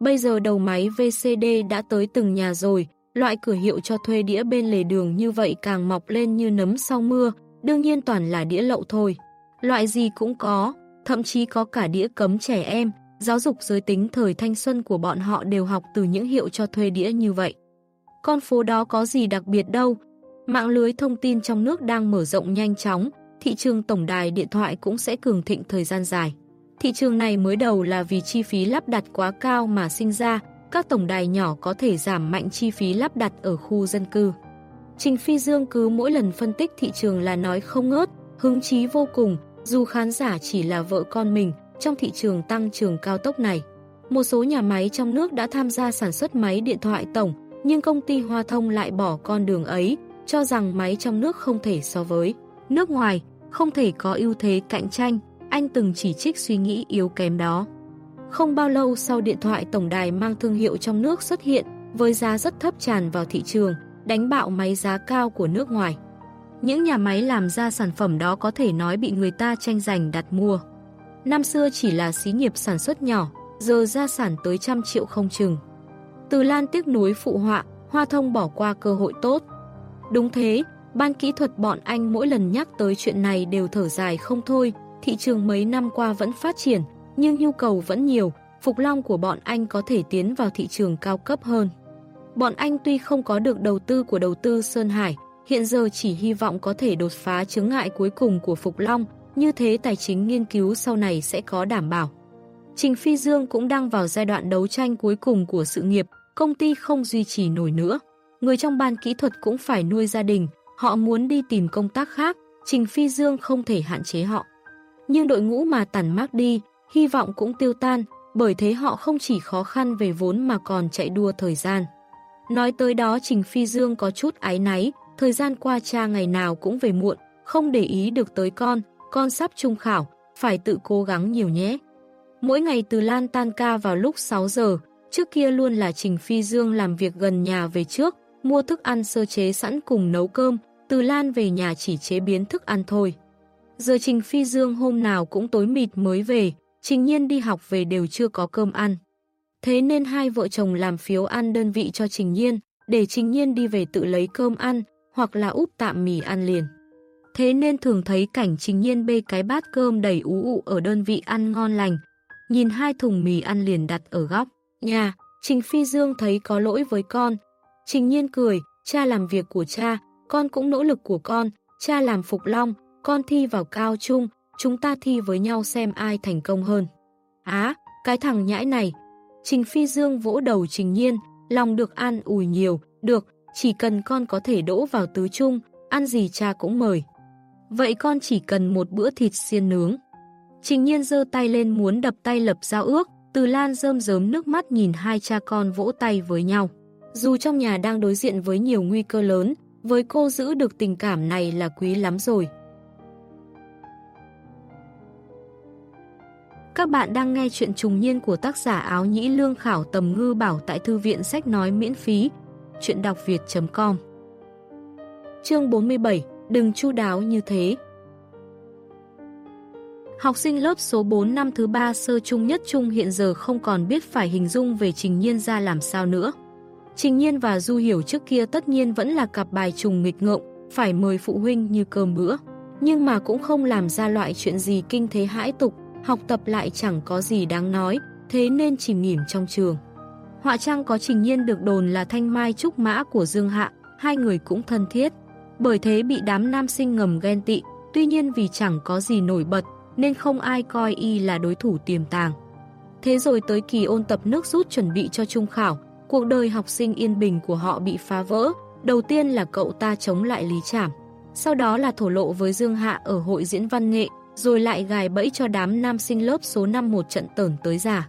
Bây giờ đầu máy VCD đã tới từng nhà rồi, loại cửa hiệu cho thuê đĩa bên lề đường như vậy càng mọc lên như nấm sau mưa, đương nhiên toàn là đĩa lậu thôi. Loại gì cũng có, thậm chí có cả đĩa cấm trẻ em, giáo dục giới tính thời thanh xuân của bọn họ đều học từ những hiệu cho thuê đĩa như vậy. Con phố đó có gì đặc biệt đâu, mạng lưới thông tin trong nước đang mở rộng nhanh chóng, thị trường tổng đài điện thoại cũng sẽ cường thịnh thời gian dài. Thị trường này mới đầu là vì chi phí lắp đặt quá cao mà sinh ra, các tổng đài nhỏ có thể giảm mạnh chi phí lắp đặt ở khu dân cư. Trình Phi Dương cứ mỗi lần phân tích thị trường là nói không ngớt, hứng chí vô cùng, dù khán giả chỉ là vợ con mình trong thị trường tăng trưởng cao tốc này. Một số nhà máy trong nước đã tham gia sản xuất máy điện thoại tổng, nhưng công ty Hoa Thông lại bỏ con đường ấy, cho rằng máy trong nước không thể so với nước ngoài, không thể có ưu thế cạnh tranh, anh từng chỉ trích suy nghĩ yếu kém đó. Không bao lâu sau điện thoại tổng đài mang thương hiệu trong nước xuất hiện, với giá rất thấp tràn vào thị trường, đánh bạo máy giá cao của nước ngoài. Những nhà máy làm ra sản phẩm đó có thể nói bị người ta tranh giành đặt mua. Năm xưa chỉ là xí nghiệp sản xuất nhỏ, giờ gia sản tới trăm triệu không chừng. Từ Lan tiếc núi phụ họa, Hoa Thông bỏ qua cơ hội tốt. Đúng thế, ban kỹ thuật bọn anh mỗi lần nhắc tới chuyện này đều thở dài không thôi, thị trường mấy năm qua vẫn phát triển, nhưng nhu cầu vẫn nhiều, Phục Long của bọn anh có thể tiến vào thị trường cao cấp hơn. Bọn anh tuy không có được đầu tư của đầu tư Sơn Hải, hiện giờ chỉ hy vọng có thể đột phá chứng ngại cuối cùng của Phục Long, như thế tài chính nghiên cứu sau này sẽ có đảm bảo. Trình Phi Dương cũng đang vào giai đoạn đấu tranh cuối cùng của sự nghiệp, công ty không duy trì nổi nữa. Người trong ban kỹ thuật cũng phải nuôi gia đình, họ muốn đi tìm công tác khác, Trình Phi Dương không thể hạn chế họ. Nhưng đội ngũ mà tản mát đi, hy vọng cũng tiêu tan, bởi thế họ không chỉ khó khăn về vốn mà còn chạy đua thời gian. Nói tới đó Trình Phi Dương có chút ái náy, thời gian qua cha ngày nào cũng về muộn, không để ý được tới con, con sắp trung khảo, phải tự cố gắng nhiều nhé. Mỗi ngày từ Lan tan ca vào lúc 6 giờ, trước kia luôn là Trình Phi Dương làm việc gần nhà về trước, mua thức ăn sơ chế sẵn cùng nấu cơm, từ Lan về nhà chỉ chế biến thức ăn thôi. Giờ Trình Phi Dương hôm nào cũng tối mịt mới về, Trình Nhiên đi học về đều chưa có cơm ăn. Thế nên hai vợ chồng làm phiếu ăn đơn vị cho Trình Nhiên, để Trình Nhiên đi về tự lấy cơm ăn, hoặc là úp tạm mì ăn liền. Thế nên thường thấy cảnh Trình Nhiên bê cái bát cơm đầy ú ụ ở đơn vị ăn ngon lành, nhìn hai thùng mì ăn liền đặt ở góc. Nhà, Trình Phi Dương thấy có lỗi với con. Trình Nhiên cười, cha làm việc của cha, con cũng nỗ lực của con, cha làm phục long, con thi vào cao trung, chúng ta thi với nhau xem ai thành công hơn. Á, cái thằng nhãi này. Trình Phi Dương vỗ đầu Trình Nhiên, lòng được an ủi nhiều, được, chỉ cần con có thể đỗ vào tứ trung, ăn gì cha cũng mời. Vậy con chỉ cần một bữa thịt xiên nướng. Trình nhiên giơ tay lên muốn đập tay lập giao ước, từ Lan rơm rớm nước mắt nhìn hai cha con vỗ tay với nhau. Dù trong nhà đang đối diện với nhiều nguy cơ lớn, với cô giữ được tình cảm này là quý lắm rồi. Các bạn đang nghe chuyện trùng niên của tác giả áo nhĩ lương khảo tầm ngư bảo tại thư viện sách nói miễn phí. Chuyện đọc việt.com Chương 47 Đừng chu đáo như thế Học sinh lớp số 4 năm thứ 3 sơ trung nhất trung hiện giờ không còn biết phải hình dung về Trình Nhiên ra làm sao nữa. Trình Nhiên và Du Hiểu trước kia tất nhiên vẫn là cặp bài trùng nghịch ngợm, phải mời phụ huynh như cơm bữa. Nhưng mà cũng không làm ra loại chuyện gì kinh thế hãi tục, học tập lại chẳng có gì đáng nói, thế nên chìm nghỉm trong trường. Họa trang có Trình Nhiên được đồn là thanh mai trúc mã của Dương Hạ, hai người cũng thân thiết. Bởi thế bị đám nam sinh ngầm ghen tị, tuy nhiên vì chẳng có gì nổi bật, nên không ai coi y là đối thủ tiềm tàng. Thế rồi tới kỳ ôn tập nước rút chuẩn bị cho trung khảo, cuộc đời học sinh yên bình của họ bị phá vỡ. Đầu tiên là cậu ta chống lại Lý Trảm, sau đó là thổ lộ với Dương Hạ ở hội diễn văn nghệ, rồi lại gài bẫy cho đám nam sinh lớp số 5 một trận tởn tới giả.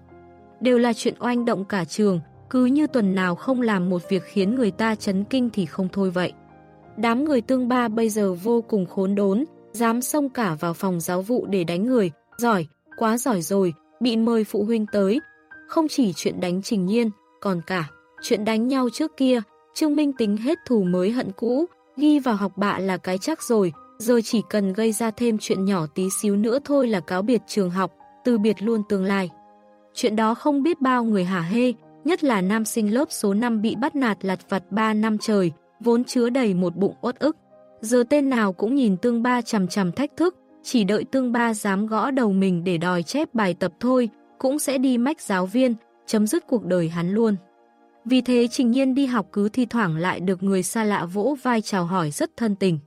Đều là chuyện oanh động cả trường, cứ như tuần nào không làm một việc khiến người ta chấn kinh thì không thôi vậy. Đám người tương ba bây giờ vô cùng khốn đốn, dám xông cả vào phòng giáo vụ để đánh người, giỏi, quá giỏi rồi, bị mời phụ huynh tới. Không chỉ chuyện đánh trình nhiên, còn cả chuyện đánh nhau trước kia, Trương Minh tính hết thù mới hận cũ, ghi vào học bạ là cái chắc rồi, giờ chỉ cần gây ra thêm chuyện nhỏ tí xíu nữa thôi là cáo biệt trường học, từ biệt luôn tương lai. Chuyện đó không biết bao người hả hê, nhất là nam sinh lớp số 5 bị bắt nạt lặt vặt 3 năm trời, vốn chứa đầy một bụng uất ức. Giờ tên nào cũng nhìn tương ba chầm chầm thách thức, chỉ đợi tương ba dám gõ đầu mình để đòi chép bài tập thôi, cũng sẽ đi mách giáo viên, chấm dứt cuộc đời hắn luôn. Vì thế Trình Nhiên đi học cứ thi thoảng lại được người xa lạ vỗ vai chào hỏi rất thân tình.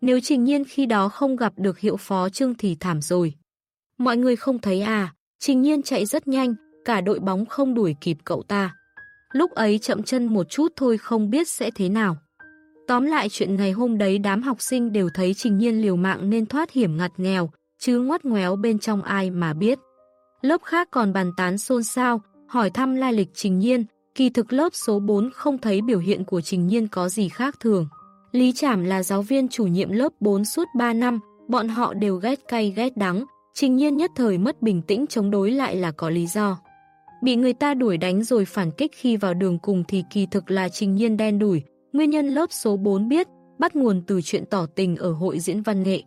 Nếu Trình Nhiên khi đó không gặp được hiệu phó Trương thì thảm rồi. Mọi người không thấy à, Trình Nhiên chạy rất nhanh, cả đội bóng không đuổi kịp cậu ta. Lúc ấy chậm chân một chút thôi không biết sẽ thế nào. Tóm lại chuyện ngày hôm đấy đám học sinh đều thấy Trình Nhiên liều mạng nên thoát hiểm ngặt nghèo, chứ ngoắt ngoéo bên trong ai mà biết. Lớp khác còn bàn tán xôn xao, hỏi thăm lai lịch Trình Nhiên, kỳ thực lớp số 4 không thấy biểu hiện của Trình Nhiên có gì khác thường. Lý Trảm là giáo viên chủ nhiệm lớp 4 suốt 3 năm, bọn họ đều ghét cay ghét đắng, Trình Nhiên nhất thời mất bình tĩnh chống đối lại là có lý do. Bị người ta đuổi đánh rồi phản kích khi vào đường cùng thì kỳ thực là Trình Nhiên đen đuổi, Nguyên nhân lớp số 4 biết, bắt nguồn từ chuyện tỏ tình ở hội diễn văn nghệ.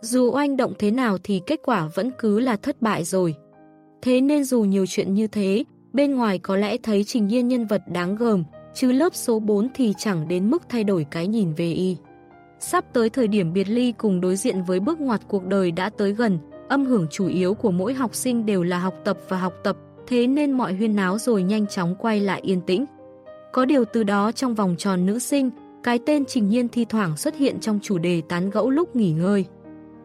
Dù oanh động thế nào thì kết quả vẫn cứ là thất bại rồi. Thế nên dù nhiều chuyện như thế, bên ngoài có lẽ thấy Trình Nhiên nhân vật đáng gờm, chứ lớp số 4 thì chẳng đến mức thay đổi cái nhìn về y. Sắp tới thời điểm biệt ly cùng đối diện với bước ngoặt cuộc đời đã tới gần, âm hưởng chủ yếu của mỗi học sinh đều là học tập và học tập, thế nên mọi huyên náo rồi nhanh chóng quay lại yên tĩnh. Có điều từ đó trong vòng tròn nữ sinh, cái tên Trình Nhiên thi thoảng xuất hiện trong chủ đề tán gẫu lúc nghỉ ngơi.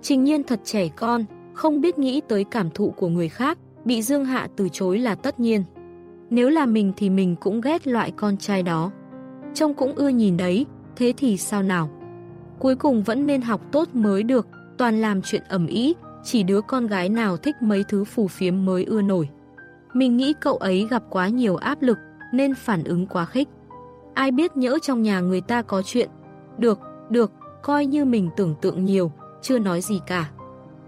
Trình Nhiên thật trẻ con, không biết nghĩ tới cảm thụ của người khác, bị Dương Hạ từ chối là tất nhiên. Nếu là mình thì mình cũng ghét loại con trai đó. Trông cũng ưa nhìn đấy, thế thì sao nào? Cuối cùng vẫn nên học tốt mới được, toàn làm chuyện ẩm ý, chỉ đứa con gái nào thích mấy thứ phù phiếm mới ưa nổi. Mình nghĩ cậu ấy gặp quá nhiều áp lực, nên phản ứng quá khích. Ai biết nhỡ trong nhà người ta có chuyện. Được, được, coi như mình tưởng tượng nhiều, chưa nói gì cả.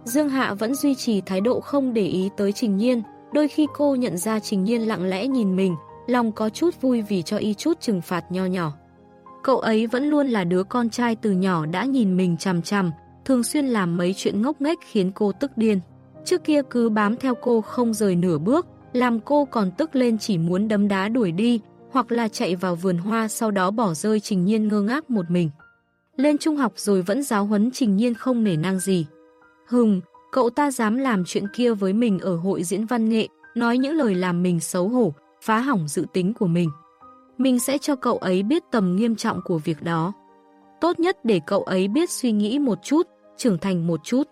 Dương Hạ vẫn duy trì thái độ không để ý tới Trình Nhiên, đôi khi cô nhận ra Trình Nhiên lặng lẽ nhìn mình, lòng có chút vui vì cho y chút trừng phạt nho nhỏ. Cậu ấy vẫn luôn là đứa con trai từ nhỏ đã nhìn mình chằm chằm, thường xuyên làm mấy chuyện ngốc nghếch khiến cô tức điên. Trước kia cứ bám theo cô không rời nửa bước, làm cô còn tức lên chỉ muốn đấm đá đuổi đi, hoặc là chạy vào vườn hoa sau đó bỏ rơi Trình Nhiên ngơ ngác một mình. Lên trung học rồi vẫn giáo huấn Trình Nhiên không nể năng gì. Hùng, cậu ta dám làm chuyện kia với mình ở hội diễn văn nghệ, nói những lời làm mình xấu hổ, phá hỏng dự tính của mình. Mình sẽ cho cậu ấy biết tầm nghiêm trọng của việc đó. Tốt nhất để cậu ấy biết suy nghĩ một chút, trưởng thành một chút.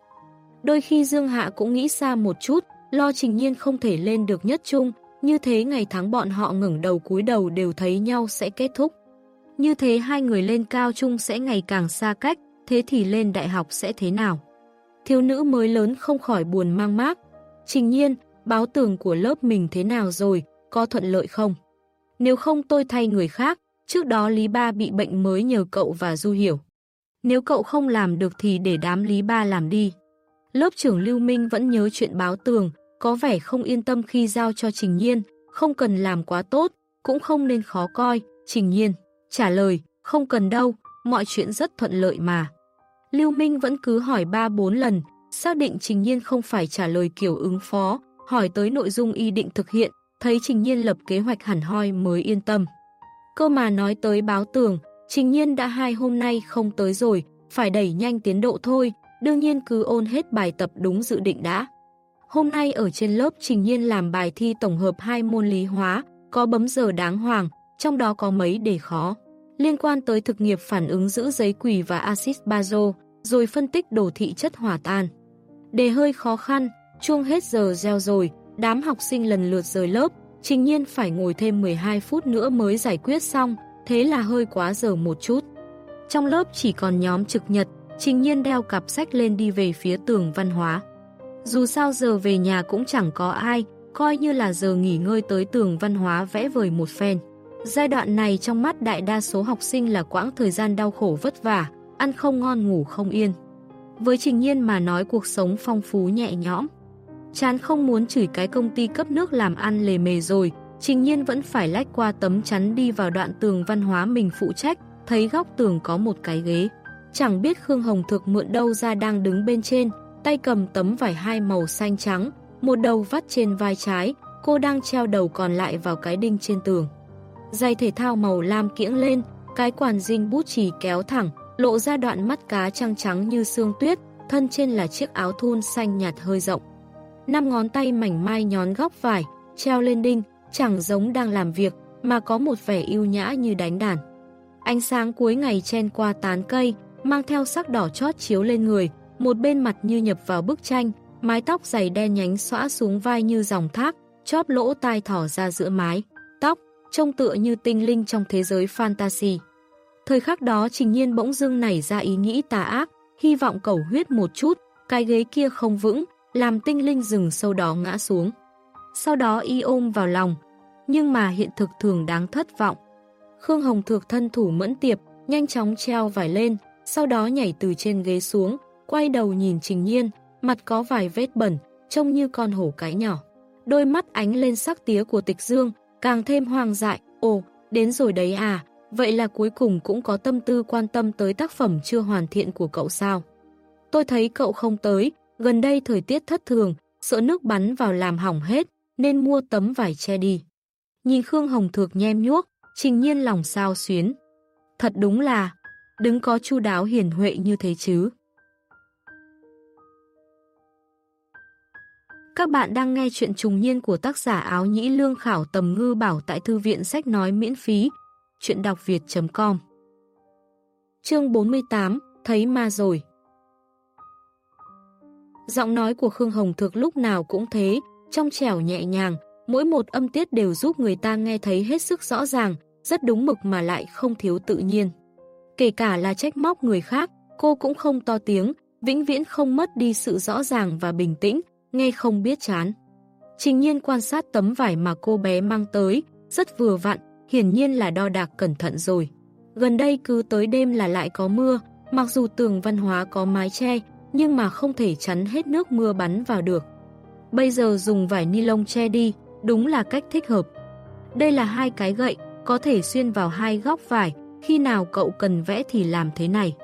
Đôi khi Dương Hạ cũng nghĩ xa một chút, lo trình nhiên không thể lên được nhất chung, như thế ngày tháng bọn họ ngẩng đầu cúi đầu đều thấy nhau sẽ kết thúc. Như thế hai người lên cao Chung sẽ ngày càng xa cách, thế thì lên đại học sẽ thế nào? Thiếu nữ mới lớn không khỏi buồn mang mác. Trình nhiên, báo tường của lớp mình thế nào rồi, có thuận lợi không? Nếu không tôi thay người khác, trước đó Lý Ba bị bệnh mới nhờ cậu và Du Hiểu. Nếu cậu không làm được thì để đám Lý Ba làm đi. Lớp trưởng Lưu Minh vẫn nhớ chuyện báo tường, có vẻ không yên tâm khi giao cho Trình Nhiên, không cần làm quá tốt, cũng không nên khó coi, Trình Nhiên. Trả lời, không cần đâu, mọi chuyện rất thuận lợi mà. Lưu Minh vẫn cứ hỏi 3-4 lần, xác định Trình Nhiên không phải trả lời kiểu ứng phó, hỏi tới nội dung y định thực hiện, thấy Trình Nhiên lập kế hoạch hẳn hoi mới yên tâm. Cơ mà nói tới báo tường, Trình Nhiên đã hai hôm nay không tới rồi, phải đẩy nhanh tiến độ thôi, đương nhiên cứ ôn hết bài tập đúng dự định đã. Hôm nay ở trên lớp Trình Nhiên làm bài thi tổng hợp hai môn lý hóa, có bấm giờ đáng hoàng, trong đó có mấy đề khó. Liên quan tới thực nghiệp phản ứng giữ giấy quỳ và axit bazo, rồi phân tích đồ thị chất hỏa tan. Đề hơi khó khăn, chuông hết giờ gieo rồi, đám học sinh lần lượt rời lớp, trình nhiên phải ngồi thêm 12 phút nữa mới giải quyết xong, thế là hơi quá giờ một chút. Trong lớp chỉ còn nhóm trực nhật, trình nhiên đeo cặp sách lên đi về phía tường văn hóa. Dù sao giờ về nhà cũng chẳng có ai, coi như là giờ nghỉ ngơi tới tường văn hóa vẽ vời một phen. Giai đoạn này trong mắt đại đa số học sinh là quãng thời gian đau khổ vất vả, ăn không ngon ngủ không yên. Với Trình Nhiên mà nói cuộc sống phong phú nhẹ nhõm. Chán không muốn chửi cái công ty cấp nước làm ăn lề mề rồi, Trình Nhiên vẫn phải lách qua tấm chắn đi vào đoạn tường văn hóa mình phụ trách, thấy góc tường có một cái ghế. Chẳng biết Khương Hồng Thực mượn đâu ra đang đứng bên trên, tay cầm tấm vải hai màu xanh trắng, một đầu vắt trên vai trái, cô đang treo đầu còn lại vào cái đinh trên tường. Giày thể thao màu lam kiễng lên, cái quản dinh bút chì kéo thẳng, lộ ra đoạn mắt cá trăng trắng như xương tuyết, thân trên là chiếc áo thun xanh nhạt hơi rộng. Năm ngón tay mảnh mai nhón góc vải, treo lên đinh, chẳng giống đang làm việc, mà có một vẻ yêu nhã như đánh đàn. Ánh sáng cuối ngày chen qua tán cây, mang theo sắc đỏ chót chiếu lên người, một bên mặt như nhập vào bức tranh, mái tóc dày đen nhánh xõa xuống vai như dòng thác, chóp lỗ tai thỏ ra giữa mái. Tóc, trông tựa như tinh linh trong thế giới fantasy. Thời khắc đó Trình Nhiên bỗng dưng nảy ra ý nghĩ tà ác, hy vọng cầu huyết một chút, cái ghế kia không vững, làm tinh linh rừng sâu đó ngã xuống. Sau đó y ôm vào lòng, nhưng mà hiện thực thường đáng thất vọng. Khương Hồng Thược thân thủ mẫn tiệp, nhanh chóng treo vải lên, sau đó nhảy từ trên ghế xuống, quay đầu nhìn Trình Nhiên, mặt có vài vết bẩn, trông như con hổ cái nhỏ. Đôi mắt ánh lên sắc tía của tịch dương, càng thêm hoang dại, ồ, đến rồi đấy à, vậy là cuối cùng cũng có tâm tư quan tâm tới tác phẩm chưa hoàn thiện của cậu sao. Tôi thấy cậu không tới, gần đây thời tiết thất thường, sợ nước bắn vào làm hỏng hết, nên mua tấm vải che đi. Nhìn Khương Hồng Thược nhem nhuốc, trình nhiên lòng sao xuyến. Thật đúng là, đứng có chu đáo hiền huệ như thế chứ. Các bạn đang nghe chuyện trùng niên của tác giả áo nhĩ lương khảo tầm ngư bảo tại thư viện sách nói miễn phí. Chuyện đọc việt.com Chương 48 Thấy ma rồi Giọng nói của Khương Hồng Thực lúc nào cũng thế, trong trẻo nhẹ nhàng, mỗi một âm tiết đều giúp người ta nghe thấy hết sức rõ ràng, rất đúng mực mà lại không thiếu tự nhiên. Kể cả là trách móc người khác, cô cũng không to tiếng, vĩnh viễn không mất đi sự rõ ràng và bình tĩnh, nghe không biết chán. Trình nhiên quan sát tấm vải mà cô bé mang tới, rất vừa vặn, hiển nhiên là đo đạc cẩn thận rồi. Gần đây cứ tới đêm là lại có mưa, mặc dù tường văn hóa có mái che, nhưng mà không thể chắn hết nước mưa bắn vào được. Bây giờ dùng vải ni lông che đi, đúng là cách thích hợp. Đây là hai cái gậy, có thể xuyên vào hai góc vải, khi nào cậu cần vẽ thì làm thế này.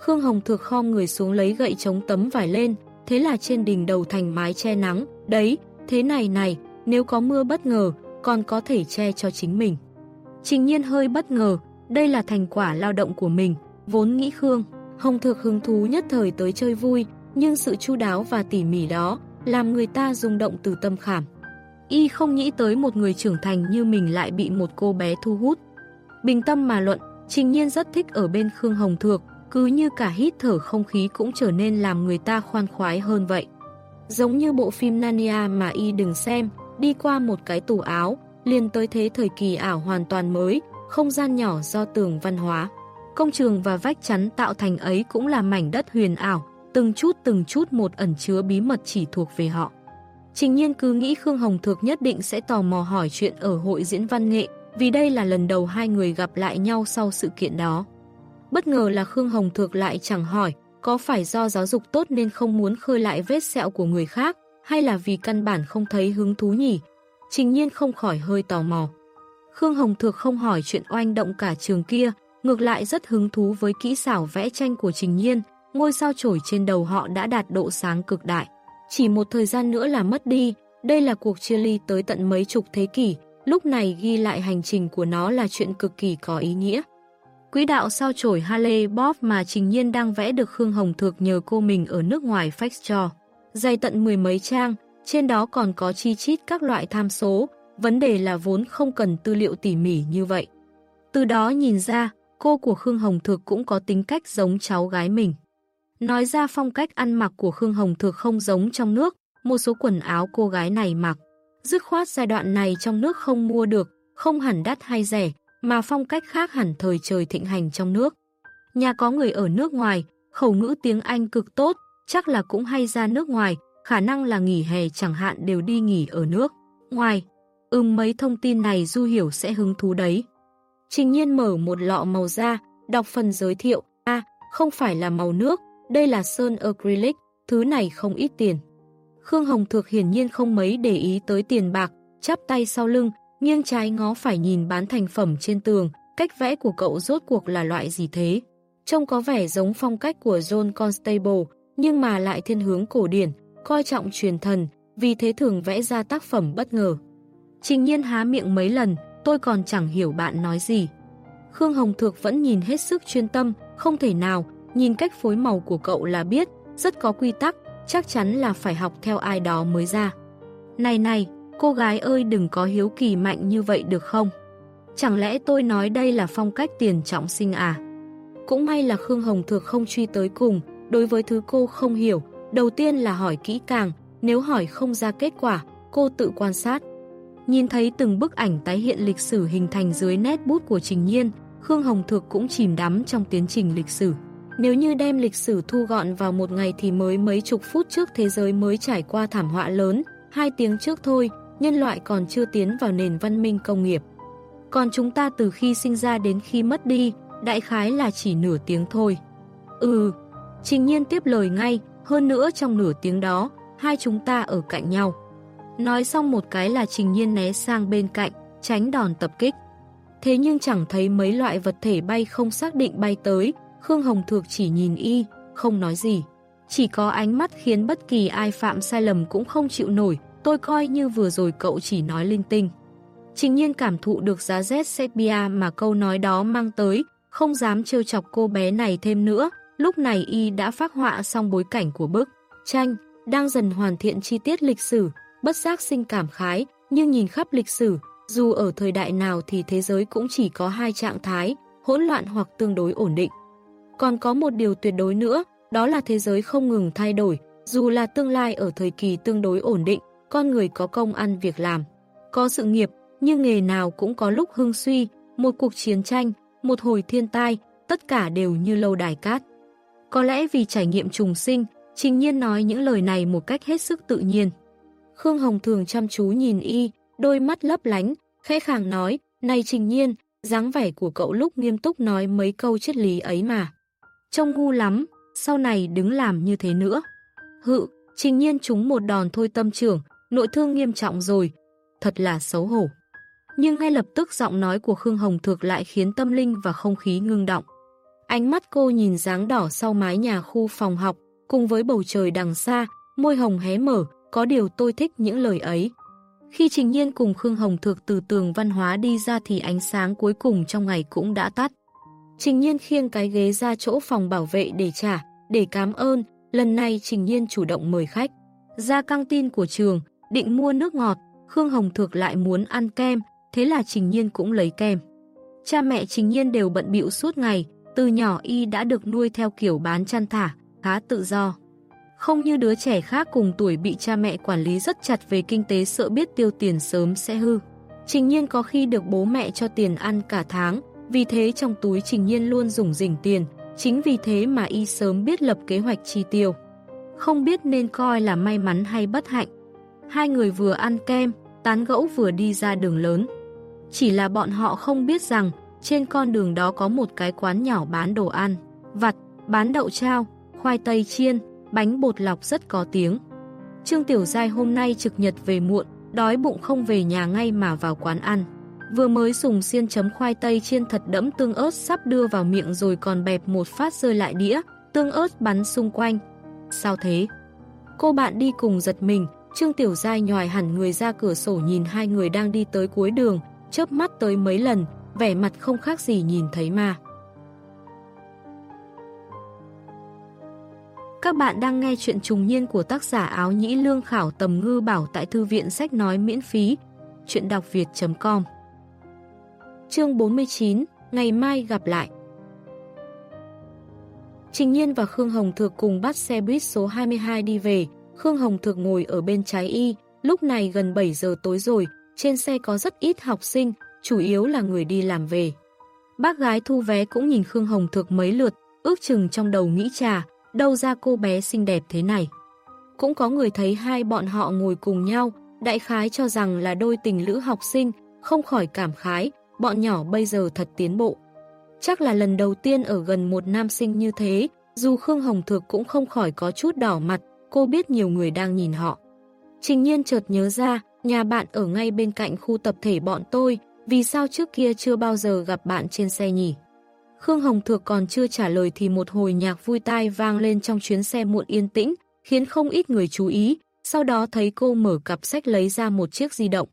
Khương Hồng thực kho người xuống lấy gậy chống tấm vải lên, thế là trên đỉnh đầu thành mái che nắng, đấy, thế này này, nếu có mưa bất ngờ, còn có thể che cho chính mình. Trình nhiên hơi bất ngờ, đây là thành quả lao động của mình, vốn nghĩ Khương. Hồng Thược hứng thú nhất thời tới chơi vui, nhưng sự chu đáo và tỉ mỉ đó làm người ta rung động từ tâm khảm. Y không nghĩ tới một người trưởng thành như mình lại bị một cô bé thu hút. Bình tâm mà luận, Trình Nhiên rất thích ở bên Khương Hồng Thược, cứ như cả hít thở không khí cũng trở nên làm người ta khoan khoái hơn vậy. Giống như bộ phim Narnia mà y đừng xem, đi qua một cái tủ áo, liền tới thế thời kỳ ảo hoàn toàn mới, không gian nhỏ do tường văn hóa. Công trường và vách chắn tạo thành ấy cũng là mảnh đất huyền ảo, từng chút từng chút một ẩn chứa bí mật chỉ thuộc về họ. Trình nhiên cứ nghĩ Khương Hồng Thược nhất định sẽ tò mò hỏi chuyện ở hội diễn văn nghệ, vì đây là lần đầu hai người gặp lại nhau sau sự kiện đó. Bất ngờ là Khương Hồng Thược lại chẳng hỏi, có phải do giáo dục tốt nên không muốn khơi lại vết sẹo của người khác, hay là vì căn bản không thấy hứng thú nhỉ? Trình nhiên không khỏi hơi tò mò. Khương Hồng Thược không hỏi chuyện oanh động cả trường kia, ngược lại rất hứng thú với kỹ xảo vẽ tranh của Trình Nhiên, ngôi sao trổi trên đầu họ đã đạt độ sáng cực đại. Chỉ một thời gian nữa là mất đi, đây là cuộc chia ly tới tận mấy chục thế kỷ, lúc này ghi lại hành trình của nó là chuyện cực kỳ có ý nghĩa. Quỹ đạo sao chổi Harley Bob mà Trình Nhiên đang vẽ được Khương Hồng Thược nhờ cô mình ở nước ngoài fax cho. Dày tận mười mấy trang, trên đó còn có chi chít các loại tham số, vấn đề là vốn không cần tư liệu tỉ mỉ như vậy. Từ đó nhìn ra, cô của Khương Hồng Thược cũng có tính cách giống cháu gái mình. Nói ra phong cách ăn mặc của Khương Hồng Thược không giống trong nước, một số quần áo cô gái này mặc. Dứt khoát giai đoạn này trong nước không mua được, không hẳn đắt hay rẻ, mà phong cách khác hẳn thời trời thịnh hành trong nước. Nhà có người ở nước ngoài, khẩu ngữ tiếng Anh cực tốt, chắc là cũng hay ra nước ngoài, khả năng là nghỉ hè chẳng hạn đều đi nghỉ ở nước. Ngoài, Ưm mấy thông tin này Du Hiểu sẽ hứng thú đấy. Trình nhiên mở một lọ màu da, đọc phần giới thiệu, a à, không phải là màu nước, đây là sơn acrylic, thứ này không ít tiền. Khương Hồng Thược hiển nhiên không mấy để ý tới tiền bạc, chắp tay sau lưng, nghiêng trái ngó phải nhìn bán thành phẩm trên tường, cách vẽ của cậu rốt cuộc là loại gì thế. Trông có vẻ giống phong cách của John Constable, nhưng mà lại thiên hướng cổ điển, coi trọng truyền thần, vì thế thường vẽ ra tác phẩm bất ngờ. Trình nhiên há miệng mấy lần, tôi còn chẳng hiểu bạn nói gì. Khương Hồng Thược vẫn nhìn hết sức chuyên tâm, không thể nào, nhìn cách phối màu của cậu là biết, rất có quy tắc, chắc chắn là phải học theo ai đó mới ra. Này này, cô gái ơi đừng có hiếu kỳ mạnh như vậy được không? Chẳng lẽ tôi nói đây là phong cách tiền trọng sinh à? Cũng may là Khương Hồng Thược không truy tới cùng, đối với thứ cô không hiểu, đầu tiên là hỏi kỹ càng, nếu hỏi không ra kết quả, cô tự quan sát. Nhìn thấy từng bức ảnh tái hiện lịch sử hình thành dưới nét bút của Trình Nhiên, Khương Hồng Thược cũng chìm đắm trong tiến trình lịch sử. Nếu như đem lịch sử thu gọn vào một ngày thì mới mấy chục phút trước thế giới mới trải qua thảm họa lớn, hai tiếng trước thôi, nhân loại còn chưa tiến vào nền văn minh công nghiệp. Còn chúng ta từ khi sinh ra đến khi mất đi, đại khái là chỉ nửa tiếng thôi. Ừ, Trình Nhiên tiếp lời ngay, hơn nữa trong nửa tiếng đó, hai chúng ta ở cạnh nhau. Nói xong một cái là Trình Nhiên né sang bên cạnh, tránh đòn tập kích. Thế nhưng chẳng thấy mấy loại vật thể bay không xác định bay tới, Khương Hồng Thược chỉ nhìn y, không nói gì. Chỉ có ánh mắt khiến bất kỳ ai phạm sai lầm cũng không chịu nổi, tôi coi như vừa rồi cậu chỉ nói linh tinh. Trình nhiên cảm thụ được giá rét sepia mà câu nói đó mang tới, không dám trêu chọc cô bé này thêm nữa, lúc này y đã phát họa xong bối cảnh của bức. Tranh, đang dần hoàn thiện chi tiết lịch sử, bất giác sinh cảm khái, nhưng nhìn khắp lịch sử, dù ở thời đại nào thì thế giới cũng chỉ có hai trạng thái, hỗn loạn hoặc tương đối ổn định. Còn có một điều tuyệt đối nữa, đó là thế giới không ngừng thay đổi, dù là tương lai ở thời kỳ tương đối ổn định, con người có công ăn việc làm, có sự nghiệp, nhưng nghề nào cũng có lúc hưng suy, một cuộc chiến tranh, một hồi thiên tai, tất cả đều như lâu đài cát. Có lẽ vì trải nghiệm trùng sinh, Trình Nhiên nói những lời này một cách hết sức tự nhiên. Khương Hồng thường chăm chú nhìn y, đôi mắt lấp lánh, khẽ khàng nói, này Trình Nhiên, dáng vẻ của cậu lúc nghiêm túc nói mấy câu triết lý ấy mà. Trông ngu lắm, sau này đứng làm như thế nữa. Hự, Trình Nhiên trúng một đòn thôi tâm trưởng, nội thương nghiêm trọng rồi, thật là xấu hổ. Nhưng ngay lập tức giọng nói của Khương Hồng Thược lại khiến tâm linh và không khí ngưng động. Ánh mắt cô nhìn dáng đỏ sau mái nhà khu phòng học, cùng với bầu trời đằng xa, môi hồng hé mở, có điều tôi thích những lời ấy. Khi Trình Nhiên cùng Khương Hồng Thược từ tường văn hóa đi ra thì ánh sáng cuối cùng trong ngày cũng đã tắt. Trình Nhiên khiêng cái ghế ra chỗ phòng bảo vệ để trả, để cảm ơn, lần này Trình Nhiên chủ động mời khách. Ra căng tin của trường, định mua nước ngọt, Khương Hồng Thược lại muốn ăn kem, thế là Trình Nhiên cũng lấy kem. Cha mẹ Trình Nhiên đều bận bịu suốt ngày, từ nhỏ y đã được nuôi theo kiểu bán chăn thả, khá tự do. Không như đứa trẻ khác cùng tuổi bị cha mẹ quản lý rất chặt về kinh tế sợ biết tiêu tiền sớm sẽ hư. Trình nhiên có khi được bố mẹ cho tiền ăn cả tháng, vì thế trong túi Trình nhiên luôn dùng dình tiền, chính vì thế mà y sớm biết lập kế hoạch chi tiêu. Không biết nên coi là may mắn hay bất hạnh. Hai người vừa ăn kem, tán gẫu vừa đi ra đường lớn. Chỉ là bọn họ không biết rằng trên con đường đó có một cái quán nhỏ bán đồ ăn, vặt, bán đậu trao, khoai tây chiên, bánh bột lọc rất có tiếng. Trương Tiểu Giai hôm nay trực nhật về muộn, đói bụng không về nhà ngay mà vào quán ăn. Vừa mới dùng xiên chấm khoai tây chiên thật đẫm tương ớt sắp đưa vào miệng rồi còn bẹp một phát rơi lại đĩa, tương ớt bắn xung quanh. Sao thế? Cô bạn đi cùng giật mình, Trương Tiểu Giai nhòi hẳn người ra cửa sổ nhìn hai người đang đi tới cuối đường, chớp mắt tới mấy lần, vẻ mặt không khác gì nhìn thấy ma. Các bạn đang nghe chuyện trùng niên của tác giả áo nhĩ lương khảo tầm ngư bảo tại thư viện sách nói miễn phí. Chuyện đọc việt.com Chương 49 Ngày mai gặp lại Trình Nhiên và Khương Hồng Thược cùng bắt xe buýt số 22 đi về. Khương Hồng Thược ngồi ở bên trái y, lúc này gần 7 giờ tối rồi, trên xe có rất ít học sinh, chủ yếu là người đi làm về. Bác gái thu vé cũng nhìn Khương Hồng Thược mấy lượt, ước chừng trong đầu nghĩ trà, đâu ra cô bé xinh đẹp thế này. Cũng có người thấy hai bọn họ ngồi cùng nhau, đại khái cho rằng là đôi tình lữ học sinh, không khỏi cảm khái, bọn nhỏ bây giờ thật tiến bộ. Chắc là lần đầu tiên ở gần một nam sinh như thế, dù Khương Hồng Thược cũng không khỏi có chút đỏ mặt, cô biết nhiều người đang nhìn họ. Trình nhiên chợt nhớ ra, nhà bạn ở ngay bên cạnh khu tập thể bọn tôi, vì sao trước kia chưa bao giờ gặp bạn trên xe nhỉ? Khương Hồng Thược còn chưa trả lời thì một hồi nhạc vui tai vang lên trong chuyến xe muộn yên tĩnh, khiến không ít người chú ý, sau đó thấy cô mở cặp sách lấy ra một chiếc di động.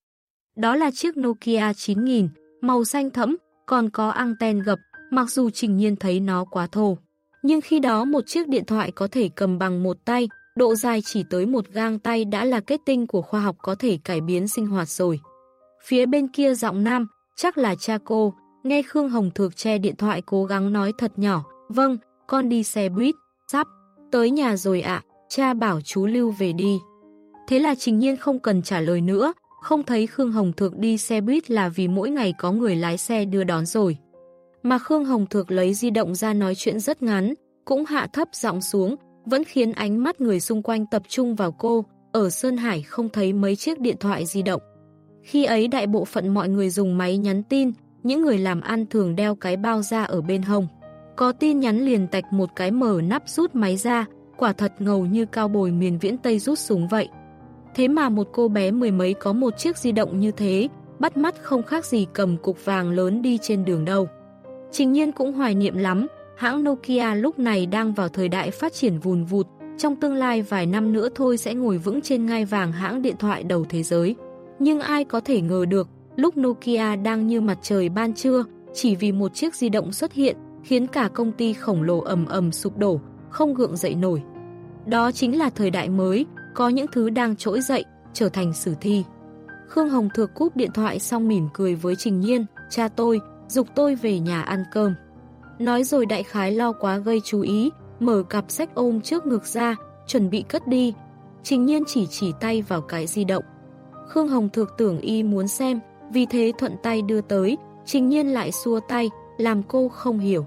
Đó là chiếc Nokia 9000, màu xanh thẫm, còn có anten gập, mặc dù trình nhiên thấy nó quá thô. Nhưng khi đó một chiếc điện thoại có thể cầm bằng một tay, độ dài chỉ tới một gang tay đã là kết tinh của khoa học có thể cải biến sinh hoạt rồi. Phía bên kia giọng nam, chắc là cha cô, nghe Khương Hồng Thược che điện thoại cố gắng nói thật nhỏ, vâng, con đi xe buýt, sắp, tới nhà rồi ạ, cha bảo chú lưu về đi. Thế là trình nhiên không cần trả lời nữa, không thấy Khương Hồng Thược đi xe buýt là vì mỗi ngày có người lái xe đưa đón rồi. Mà Khương Hồng Thược lấy di động ra nói chuyện rất ngắn, cũng hạ thấp giọng xuống, vẫn khiến ánh mắt người xung quanh tập trung vào cô, ở Sơn Hải không thấy mấy chiếc điện thoại di động. Khi ấy đại bộ phận mọi người dùng máy nhắn tin, những người làm ăn thường đeo cái bao ra ở bên hông. Có tin nhắn liền tạch một cái mở nắp rút máy ra, quả thật ngầu như cao bồi miền viễn Tây rút súng vậy. Thế mà một cô bé mười mấy có một chiếc di động như thế, bắt mắt không khác gì cầm cục vàng lớn đi trên đường đâu. Trình nhiên cũng hoài niệm lắm, hãng Nokia lúc này đang vào thời đại phát triển vùn vụt, trong tương lai vài năm nữa thôi sẽ ngồi vững trên ngai vàng hãng điện thoại đầu thế giới. Nhưng ai có thể ngờ được, lúc Nokia đang như mặt trời ban trưa, chỉ vì một chiếc di động xuất hiện, khiến cả công ty khổng lồ ầm ầm sụp đổ, không gượng dậy nổi. Đó chính là thời đại mới, có những thứ đang trỗi dậy, trở thành sử thi. Khương Hồng Thược cúp điện thoại xong mỉm cười với Trình Nhiên, cha tôi, dục tôi về nhà ăn cơm. Nói rồi đại khái lo quá gây chú ý, mở cặp sách ôm trước ngực ra, chuẩn bị cất đi. Trình Nhiên chỉ chỉ tay vào cái di động. Khương Hồng thực tưởng y muốn xem, vì thế thuận tay đưa tới, Trình Nhiên lại xua tay, làm cô không hiểu.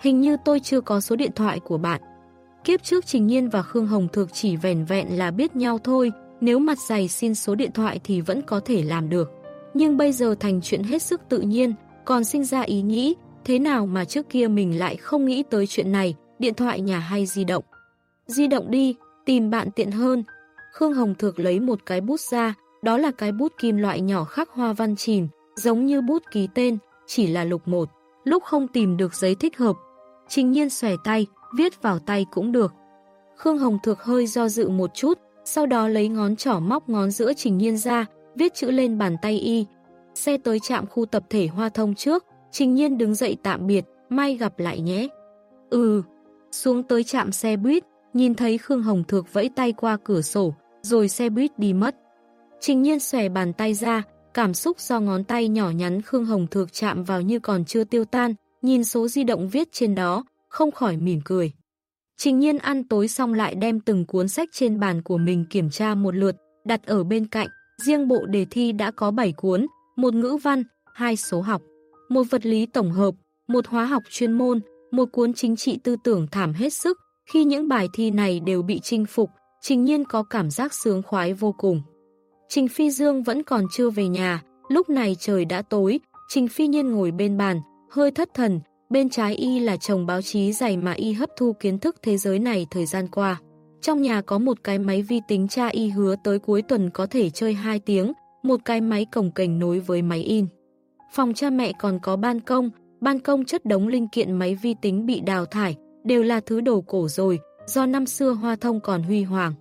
Hình như tôi chưa có số điện thoại của bạn. Kiếp trước Trình Nhiên và Khương Hồng Thược chỉ vẻn vẹn là biết nhau thôi, nếu mặt dày xin số điện thoại thì vẫn có thể làm được. Nhưng bây giờ thành chuyện hết sức tự nhiên, còn sinh ra ý nghĩ, thế nào mà trước kia mình lại không nghĩ tới chuyện này, điện thoại nhà hay di động. Di động đi, tìm bạn tiện hơn. Khương Hồng Thược lấy một cái bút ra, đó là cái bút kim loại nhỏ khắc hoa văn chìm, giống như bút ký tên, chỉ là lục một. Lúc không tìm được giấy thích hợp, Trình Nhiên xòe tay, viết vào tay cũng được. Khương Hồng Thược hơi do dự một chút, sau đó lấy ngón trỏ móc ngón giữa Trình Nhiên ra, viết chữ lên bàn tay y. Xe tới trạm khu tập thể Hoa Thông trước, Trình Nhiên đứng dậy tạm biệt, mai gặp lại nhé. Ừ, xuống tới trạm xe buýt, nhìn thấy Khương Hồng Thược vẫy tay qua cửa sổ, rồi xe buýt đi mất. Trình Nhiên xòe bàn tay ra, cảm xúc do ngón tay nhỏ nhắn Khương Hồng Thược chạm vào như còn chưa tiêu tan, nhìn số di động viết trên đó, không khỏi mỉm cười. Trình nhiên ăn tối xong lại đem từng cuốn sách trên bàn của mình kiểm tra một lượt, đặt ở bên cạnh, riêng bộ đề thi đã có 7 cuốn, một ngữ văn, hai số học, một vật lý tổng hợp, một hóa học chuyên môn, một cuốn chính trị tư tưởng thảm hết sức. Khi những bài thi này đều bị chinh phục, Trình Nhiên có cảm giác sướng khoái vô cùng. Trình Phi Dương vẫn còn chưa về nhà, lúc này trời đã tối, Trình Phi Nhiên ngồi bên bàn, hơi thất thần, bên trái y là chồng báo chí dày mà y hấp thu kiến thức thế giới này thời gian qua. Trong nhà có một cái máy vi tính cha y hứa tới cuối tuần có thể chơi 2 tiếng, một cái máy cổng cành nối với máy in. Phòng cha mẹ còn có ban công, ban công chất đống linh kiện máy vi tính bị đào thải, đều là thứ đồ cổ rồi, do năm xưa Hoa Thông còn huy hoàng.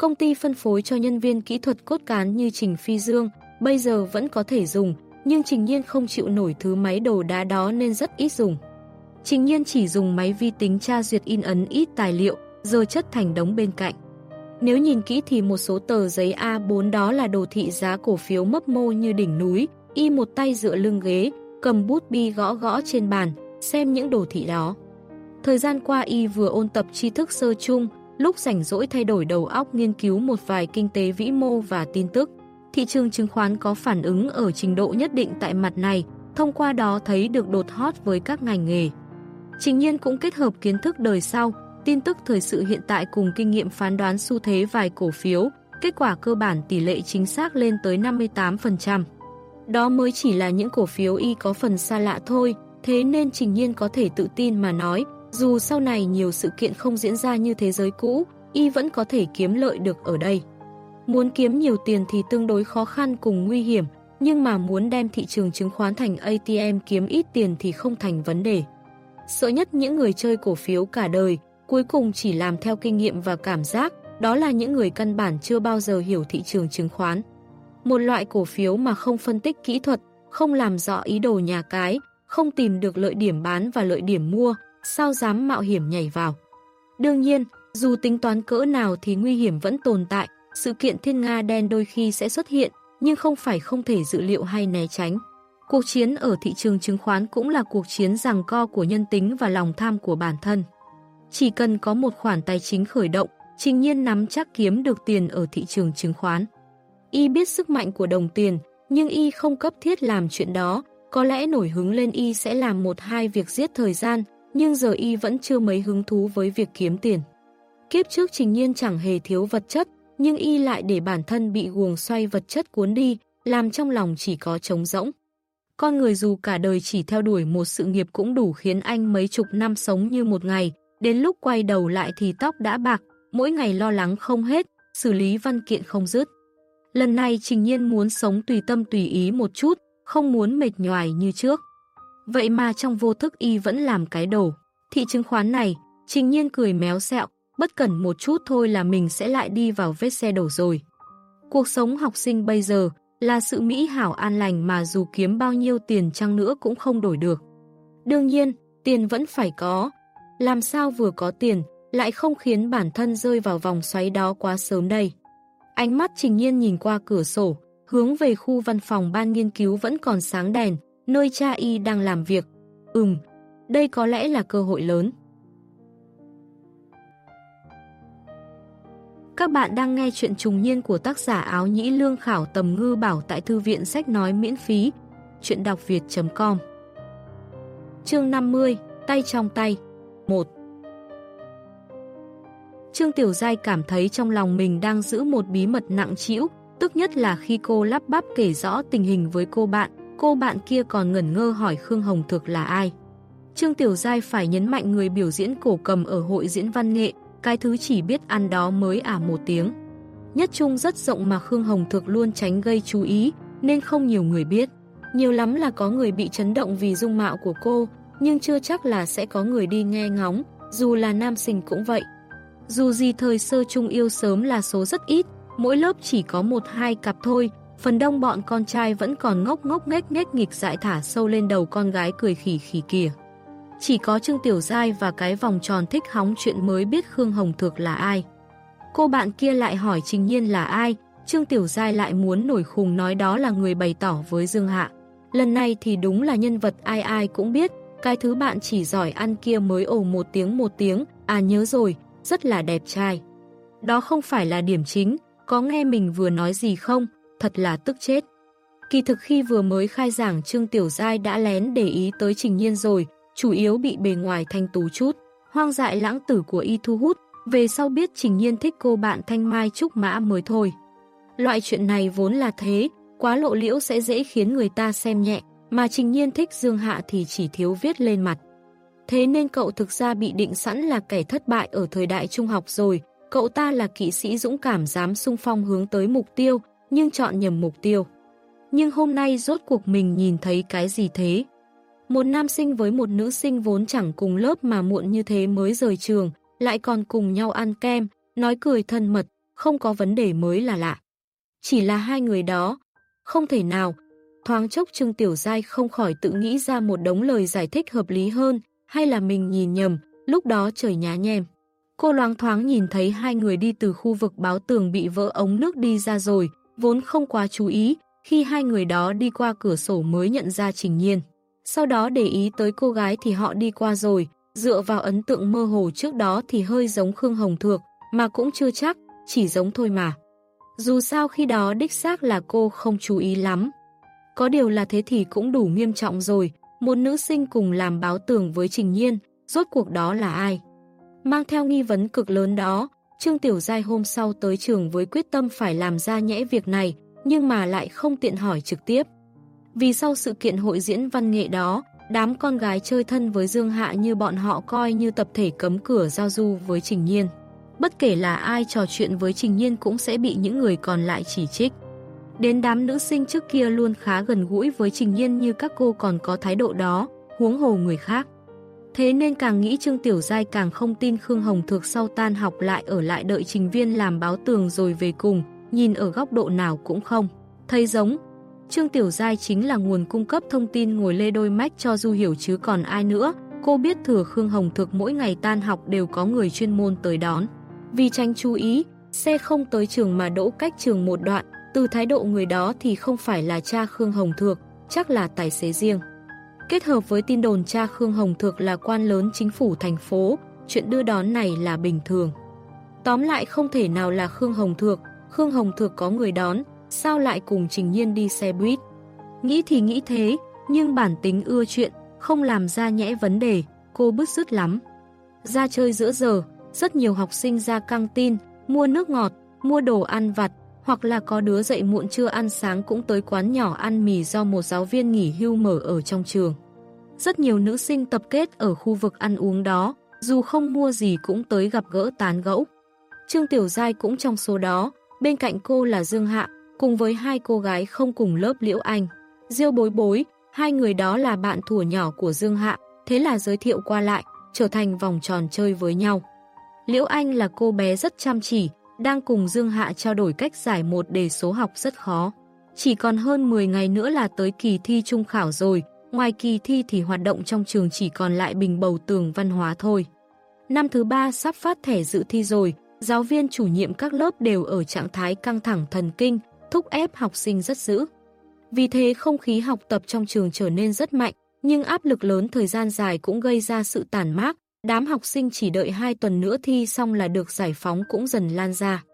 Công ty phân phối cho nhân viên kỹ thuật cốt cán như Trình Phi Dương, bây giờ vẫn có thể dùng, nhưng Trình Nhiên không chịu nổi thứ máy đồ đá đó nên rất ít dùng. Trình Nhiên chỉ dùng máy vi tính tra duyệt in ấn ít tài liệu, rồi chất thành đống bên cạnh. Nếu nhìn kỹ thì một số tờ giấy A4 đó là đồ thị giá cổ phiếu mấp mô như đỉnh núi, y một tay dựa lưng ghế, cầm bút bi gõ gõ trên bàn, xem những đồ thị đó. Thời gian qua y vừa ôn tập tri thức sơ chung, lúc rảnh rỗi thay đổi đầu óc nghiên cứu một vài kinh tế vĩ mô và tin tức. Thị trường chứng khoán có phản ứng ở trình độ nhất định tại mặt này, thông qua đó thấy được đột hot với các ngành nghề. Trình nhiên cũng kết hợp kiến thức đời sau, tin tức thời sự hiện tại cùng kinh nghiệm phán đoán xu thế vài cổ phiếu, kết quả cơ bản tỷ lệ chính xác lên tới 58%. Đó mới chỉ là những cổ phiếu y có phần xa lạ thôi, thế nên Trình Nhiên có thể tự tin mà nói, dù sau này nhiều sự kiện không diễn ra như thế giới cũ, y vẫn có thể kiếm lợi được ở đây. Muốn kiếm nhiều tiền thì tương đối khó khăn cùng nguy hiểm, nhưng mà muốn đem thị trường chứng khoán thành ATM kiếm ít tiền thì không thành vấn đề. Sợ nhất những người chơi cổ phiếu cả đời, cuối cùng chỉ làm theo kinh nghiệm và cảm giác, đó là những người căn bản chưa bao giờ hiểu thị trường chứng khoán. Một loại cổ phiếu mà không phân tích kỹ thuật, không làm rõ ý đồ nhà cái, không tìm được lợi điểm bán và lợi điểm mua, sao dám mạo hiểm nhảy vào. Đương nhiên, dù tính toán cỡ nào thì nguy hiểm vẫn tồn tại, sự kiện thiên Nga đen đôi khi sẽ xuất hiện, nhưng không phải không thể dự liệu hay né tránh. Cuộc chiến ở thị trường chứng khoán cũng là cuộc chiến rằng co của nhân tính và lòng tham của bản thân. Chỉ cần có một khoản tài chính khởi động, trình nhiên nắm chắc kiếm được tiền ở thị trường chứng khoán. Y biết sức mạnh của đồng tiền, nhưng Y không cấp thiết làm chuyện đó. Có lẽ nổi hứng lên Y sẽ làm một hai việc giết thời gian, nhưng giờ Y vẫn chưa mấy hứng thú với việc kiếm tiền. Kiếp trước trình nhiên chẳng hề thiếu vật chất, nhưng Y lại để bản thân bị guồng xoay vật chất cuốn đi, làm trong lòng chỉ có trống rỗng. Con người dù cả đời chỉ theo đuổi một sự nghiệp cũng đủ khiến anh mấy chục năm sống như một ngày, đến lúc quay đầu lại thì tóc đã bạc, mỗi ngày lo lắng không hết, xử lý văn kiện không dứt. Lần này Trình Nhiên muốn sống tùy tâm tùy ý một chút, không muốn mệt nhoài như trước. Vậy mà trong vô thức y vẫn làm cái đồ. Thị chứng khoán này, Trình Nhiên cười méo sẹo, bất cẩn một chút thôi là mình sẽ lại đi vào vết xe đổ rồi. Cuộc sống học sinh bây giờ là sự mỹ hảo an lành mà dù kiếm bao nhiêu tiền chăng nữa cũng không đổi được. Đương nhiên, tiền vẫn phải có. Làm sao vừa có tiền, lại không khiến bản thân rơi vào vòng xoáy đó quá sớm đây. Ánh mắt trình nhiên nhìn qua cửa sổ, hướng về khu văn phòng ban nghiên cứu vẫn còn sáng đèn, nơi cha y đang làm việc. Ừm, đây có lẽ là cơ hội lớn. Các bạn đang nghe chuyện trùng niên của tác giả áo nhĩ lương khảo tầm ngư bảo tại thư viện sách nói miễn phí. Chuyện đọc việt.com Chương 50 Tay trong tay 1 Trương Tiểu Giai cảm thấy trong lòng mình đang giữ một bí mật nặng trĩu, tức nhất là khi cô lắp bắp kể rõ tình hình với cô bạn, cô bạn kia còn ngẩn ngơ hỏi Khương Hồng Thực là ai. Trương Tiểu Giai phải nhấn mạnh người biểu diễn cổ cầm ở hội diễn văn nghệ, cái thứ chỉ biết ăn đó mới ả một tiếng. Nhất trung rất rộng mà Khương Hồng Thực luôn tránh gây chú ý, nên không nhiều người biết. Nhiều lắm là có người bị chấn động vì dung mạo của cô, nhưng chưa chắc là sẽ có người đi nghe ngóng, dù là nam sinh cũng vậy. Dù gì thời sơ trung yêu sớm là số rất ít, mỗi lớp chỉ có một hai cặp thôi, phần đông bọn con trai vẫn còn ngốc ngốc nghếch nghếch nghịch dại thả sâu lên đầu con gái cười khỉ khỉ kìa. Chỉ có Trương Tiểu Giai và cái vòng tròn thích hóng chuyện mới biết Khương Hồng Thược là ai. Cô bạn kia lại hỏi Trình Nhiên là ai, Trương Tiểu Giai lại muốn nổi khùng nói đó là người bày tỏ với Dương Hạ. Lần này thì đúng là nhân vật ai ai cũng biết, cái thứ bạn chỉ giỏi ăn kia mới ồ một tiếng một tiếng, à nhớ rồi, rất là đẹp trai. Đó không phải là điểm chính, có nghe mình vừa nói gì không, thật là tức chết. Kỳ thực khi vừa mới khai giảng Trương Tiểu Giai đã lén để ý tới Trình Nhiên rồi, chủ yếu bị bề ngoài thanh tú chút. Hoang dại lãng tử của y thu hút, về sau biết Trình Nhiên thích cô bạn Thanh Mai Trúc Mã mới thôi. Loại chuyện này vốn là thế, quá lộ liễu sẽ dễ khiến người ta xem nhẹ, mà Trình Nhiên thích Dương Hạ thì chỉ thiếu viết lên mặt. Thế nên cậu thực ra bị định sẵn là kẻ thất bại ở thời đại trung học rồi, cậu ta là kỵ sĩ dũng cảm dám sung phong hướng tới mục tiêu, nhưng chọn nhầm mục tiêu. Nhưng hôm nay rốt cuộc mình nhìn thấy cái gì thế? Một nam sinh với một nữ sinh vốn chẳng cùng lớp mà muộn như thế mới rời trường, lại còn cùng nhau ăn kem, nói cười thân mật, không có vấn đề mới là lạ. Chỉ là hai người đó, không thể nào. Thoáng chốc Trương Tiểu Giai không khỏi tự nghĩ ra một đống lời giải thích hợp lý hơn, hay là mình nhìn nhầm, lúc đó trời nhá nhem. Cô loáng thoáng nhìn thấy hai người đi từ khu vực báo tường bị vỡ ống nước đi ra rồi, vốn không quá chú ý, khi hai người đó đi qua cửa sổ mới nhận ra Trình Nhiên. Sau đó để ý tới cô gái thì họ đi qua rồi, dựa vào ấn tượng mơ hồ trước đó thì hơi giống Khương Hồng Thược, mà cũng chưa chắc, chỉ giống thôi mà. Dù sao khi đó đích xác là cô không chú ý lắm. Có điều là thế thì cũng đủ nghiêm trọng rồi, một nữ sinh cùng làm báo tường với Trình Nhiên, rốt cuộc đó là ai? Mang theo nghi vấn cực lớn đó, Trương Tiểu Giai hôm sau tới trường với quyết tâm phải làm ra nhẽ việc này, nhưng mà lại không tiện hỏi trực tiếp. Vì sau sự kiện hội diễn văn nghệ đó, đám con gái chơi thân với Dương Hạ như bọn họ coi như tập thể cấm cửa giao du với Trình Nhiên. Bất kể là ai trò chuyện với Trình Nhiên cũng sẽ bị những người còn lại chỉ trích. Đến đám nữ sinh trước kia luôn khá gần gũi với Trình Nhiên như các cô còn có thái độ đó, huống hồ người khác. Thế nên càng nghĩ Trương Tiểu Giai càng không tin Khương Hồng Thược sau tan học lại ở lại đợi trình viên làm báo tường rồi về cùng, nhìn ở góc độ nào cũng không. Thấy giống, Trương Tiểu Giai chính là nguồn cung cấp thông tin ngồi lê đôi mách cho Du Hiểu chứ còn ai nữa. Cô biết thừa Khương Hồng Thược mỗi ngày tan học đều có người chuyên môn tới đón. Vì tranh chú ý, xe không tới trường mà đỗ cách trường một đoạn, từ thái độ người đó thì không phải là cha Khương Hồng Thược, chắc là tài xế riêng. Kết hợp với tin đồn cha Khương Hồng Thược là quan lớn chính phủ thành phố, chuyện đưa đón này là bình thường. Tóm lại không thể nào là Khương Hồng Thược, Khương Hồng Thược có người đón, sao lại cùng Trình Nhiên đi xe buýt. Nghĩ thì nghĩ thế, nhưng bản tính ưa chuyện, không làm ra nhẽ vấn đề, cô bứt rứt lắm. Ra chơi giữa giờ, rất nhiều học sinh ra căng tin, mua nước ngọt, mua đồ ăn vặt, hoặc là có đứa dậy muộn chưa ăn sáng cũng tới quán nhỏ ăn mì do một giáo viên nghỉ hưu mở ở trong trường. Rất nhiều nữ sinh tập kết ở khu vực ăn uống đó, dù không mua gì cũng tới gặp gỡ tán gẫu. Trương Tiểu Giai cũng trong số đó, bên cạnh cô là Dương Hạ, cùng với hai cô gái không cùng lớp Liễu Anh. Diêu bối bối, hai người đó là bạn thủa nhỏ của Dương Hạ, thế là giới thiệu qua lại, trở thành vòng tròn chơi với nhau. Liễu Anh là cô bé rất chăm chỉ, đang cùng Dương Hạ trao đổi cách giải một đề số học rất khó. Chỉ còn hơn 10 ngày nữa là tới kỳ thi trung khảo rồi, ngoài kỳ thi thì hoạt động trong trường chỉ còn lại bình bầu tường văn hóa thôi. Năm thứ ba sắp phát thẻ dự thi rồi, giáo viên chủ nhiệm các lớp đều ở trạng thái căng thẳng thần kinh, thúc ép học sinh rất dữ. Vì thế không khí học tập trong trường trở nên rất mạnh, nhưng áp lực lớn thời gian dài cũng gây ra sự tàn mát, đám học sinh chỉ đợi 2 tuần nữa thi xong là được giải phóng cũng dần lan ra.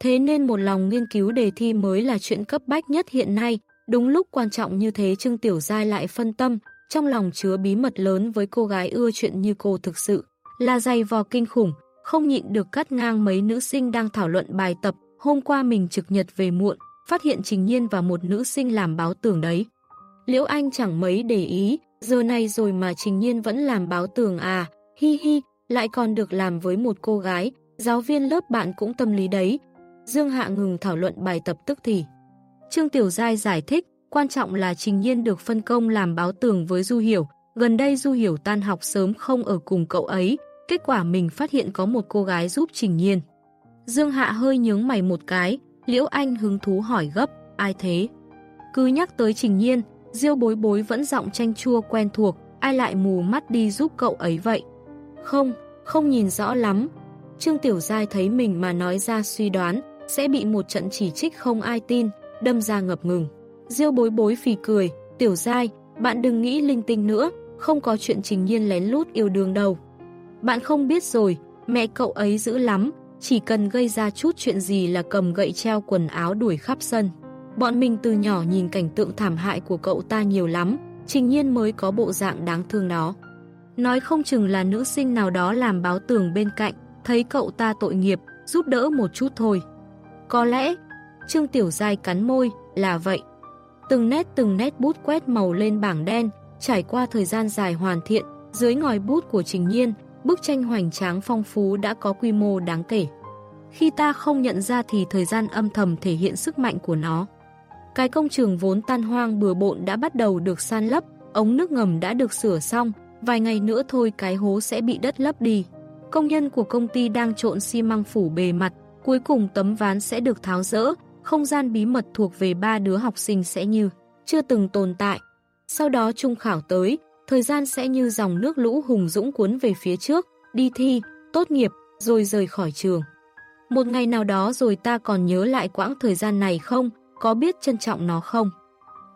Thế nên một lòng nghiên cứu đề thi mới là chuyện cấp bách nhất hiện nay, đúng lúc quan trọng như thế Trương Tiểu Giai lại phân tâm, trong lòng chứa bí mật lớn với cô gái ưa chuyện như cô thực sự, là dày vò kinh khủng, không nhịn được cắt ngang mấy nữ sinh đang thảo luận bài tập, hôm qua mình trực nhật về muộn, phát hiện Trình Nhiên và một nữ sinh làm báo tường đấy. Liễu Anh chẳng mấy để ý, giờ này rồi mà Trình Nhiên vẫn làm báo tường à, hi hi, lại còn được làm với một cô gái, giáo viên lớp bạn cũng tâm lý đấy. Dương Hạ ngừng thảo luận bài tập tức thì. Trương Tiểu Giai giải thích, quan trọng là Trình Nhiên được phân công làm báo tường với Du Hiểu. Gần đây Du Hiểu tan học sớm không ở cùng cậu ấy, kết quả mình phát hiện có một cô gái giúp Trình Nhiên. Dương Hạ hơi nhướng mày một cái, Liễu Anh hứng thú hỏi gấp, ai thế? Cứ nhắc tới Trình Nhiên, Diêu bối bối vẫn giọng tranh chua quen thuộc, ai lại mù mắt đi giúp cậu ấy vậy? Không, không nhìn rõ lắm. Trương Tiểu Giai thấy mình mà nói ra suy đoán, sẽ bị một trận chỉ trích không ai tin, đâm ra ngập ngừng. Diêu bối bối phì cười, Tiểu Giai, bạn đừng nghĩ linh tinh nữa, không có chuyện trình nhiên lén lút yêu đương đâu. Bạn không biết rồi, mẹ cậu ấy dữ lắm, chỉ cần gây ra chút chuyện gì là cầm gậy treo quần áo đuổi khắp sân. Bọn mình từ nhỏ nhìn cảnh tượng thảm hại của cậu ta nhiều lắm, trình nhiên mới có bộ dạng đáng thương đó. Nói không chừng là nữ sinh nào đó làm báo tường bên cạnh, thấy cậu ta tội nghiệp, giúp đỡ một chút thôi. Có lẽ, Trương Tiểu Giai cắn môi, là vậy. Từng nét từng nét bút quét màu lên bảng đen, trải qua thời gian dài hoàn thiện, dưới ngòi bút của Trình Nhiên, bức tranh hoành tráng phong phú đã có quy mô đáng kể. Khi ta không nhận ra thì thời gian âm thầm thể hiện sức mạnh của nó. Cái công trường vốn tan hoang bừa bộn đã bắt đầu được san lấp, ống nước ngầm đã được sửa xong, vài ngày nữa thôi cái hố sẽ bị đất lấp đi. Công nhân của công ty đang trộn xi măng phủ bề mặt, cuối cùng tấm ván sẽ được tháo rỡ, không gian bí mật thuộc về ba đứa học sinh sẽ như chưa từng tồn tại. Sau đó trung khảo tới, thời gian sẽ như dòng nước lũ hùng dũng cuốn về phía trước, đi thi, tốt nghiệp, rồi rời khỏi trường. Một ngày nào đó rồi ta còn nhớ lại quãng thời gian này không, có biết trân trọng nó không?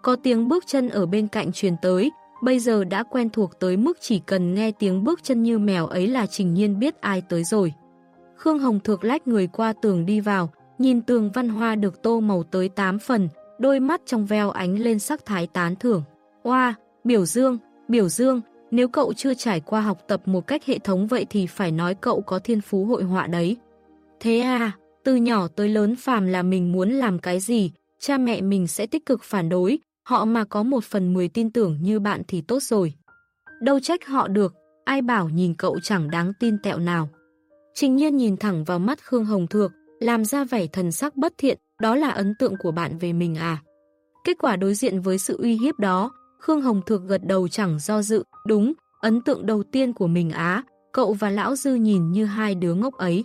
Có tiếng bước chân ở bên cạnh truyền tới, bây giờ đã quen thuộc tới mức chỉ cần nghe tiếng bước chân như mèo ấy là trình nhiên biết ai tới rồi. Khương Hồng Thược lách người qua tường đi vào, nhìn tường văn hoa được tô màu tới 8 phần, đôi mắt trong veo ánh lên sắc thái tán thưởng. Oa, biểu dương, biểu dương, nếu cậu chưa trải qua học tập một cách hệ thống vậy thì phải nói cậu có thiên phú hội họa đấy. Thế à, từ nhỏ tới lớn phàm là mình muốn làm cái gì, cha mẹ mình sẽ tích cực phản đối, họ mà có một phần mười tin tưởng như bạn thì tốt rồi. Đâu trách họ được, ai bảo nhìn cậu chẳng đáng tin tẹo nào. Trình nhiên nhìn thẳng vào mắt Khương Hồng Thược, làm ra vẻ thần sắc bất thiện, đó là ấn tượng của bạn về mình à. Kết quả đối diện với sự uy hiếp đó, Khương Hồng Thược gật đầu chẳng do dự, đúng, ấn tượng đầu tiên của mình á, cậu và Lão Dư nhìn như hai đứa ngốc ấy.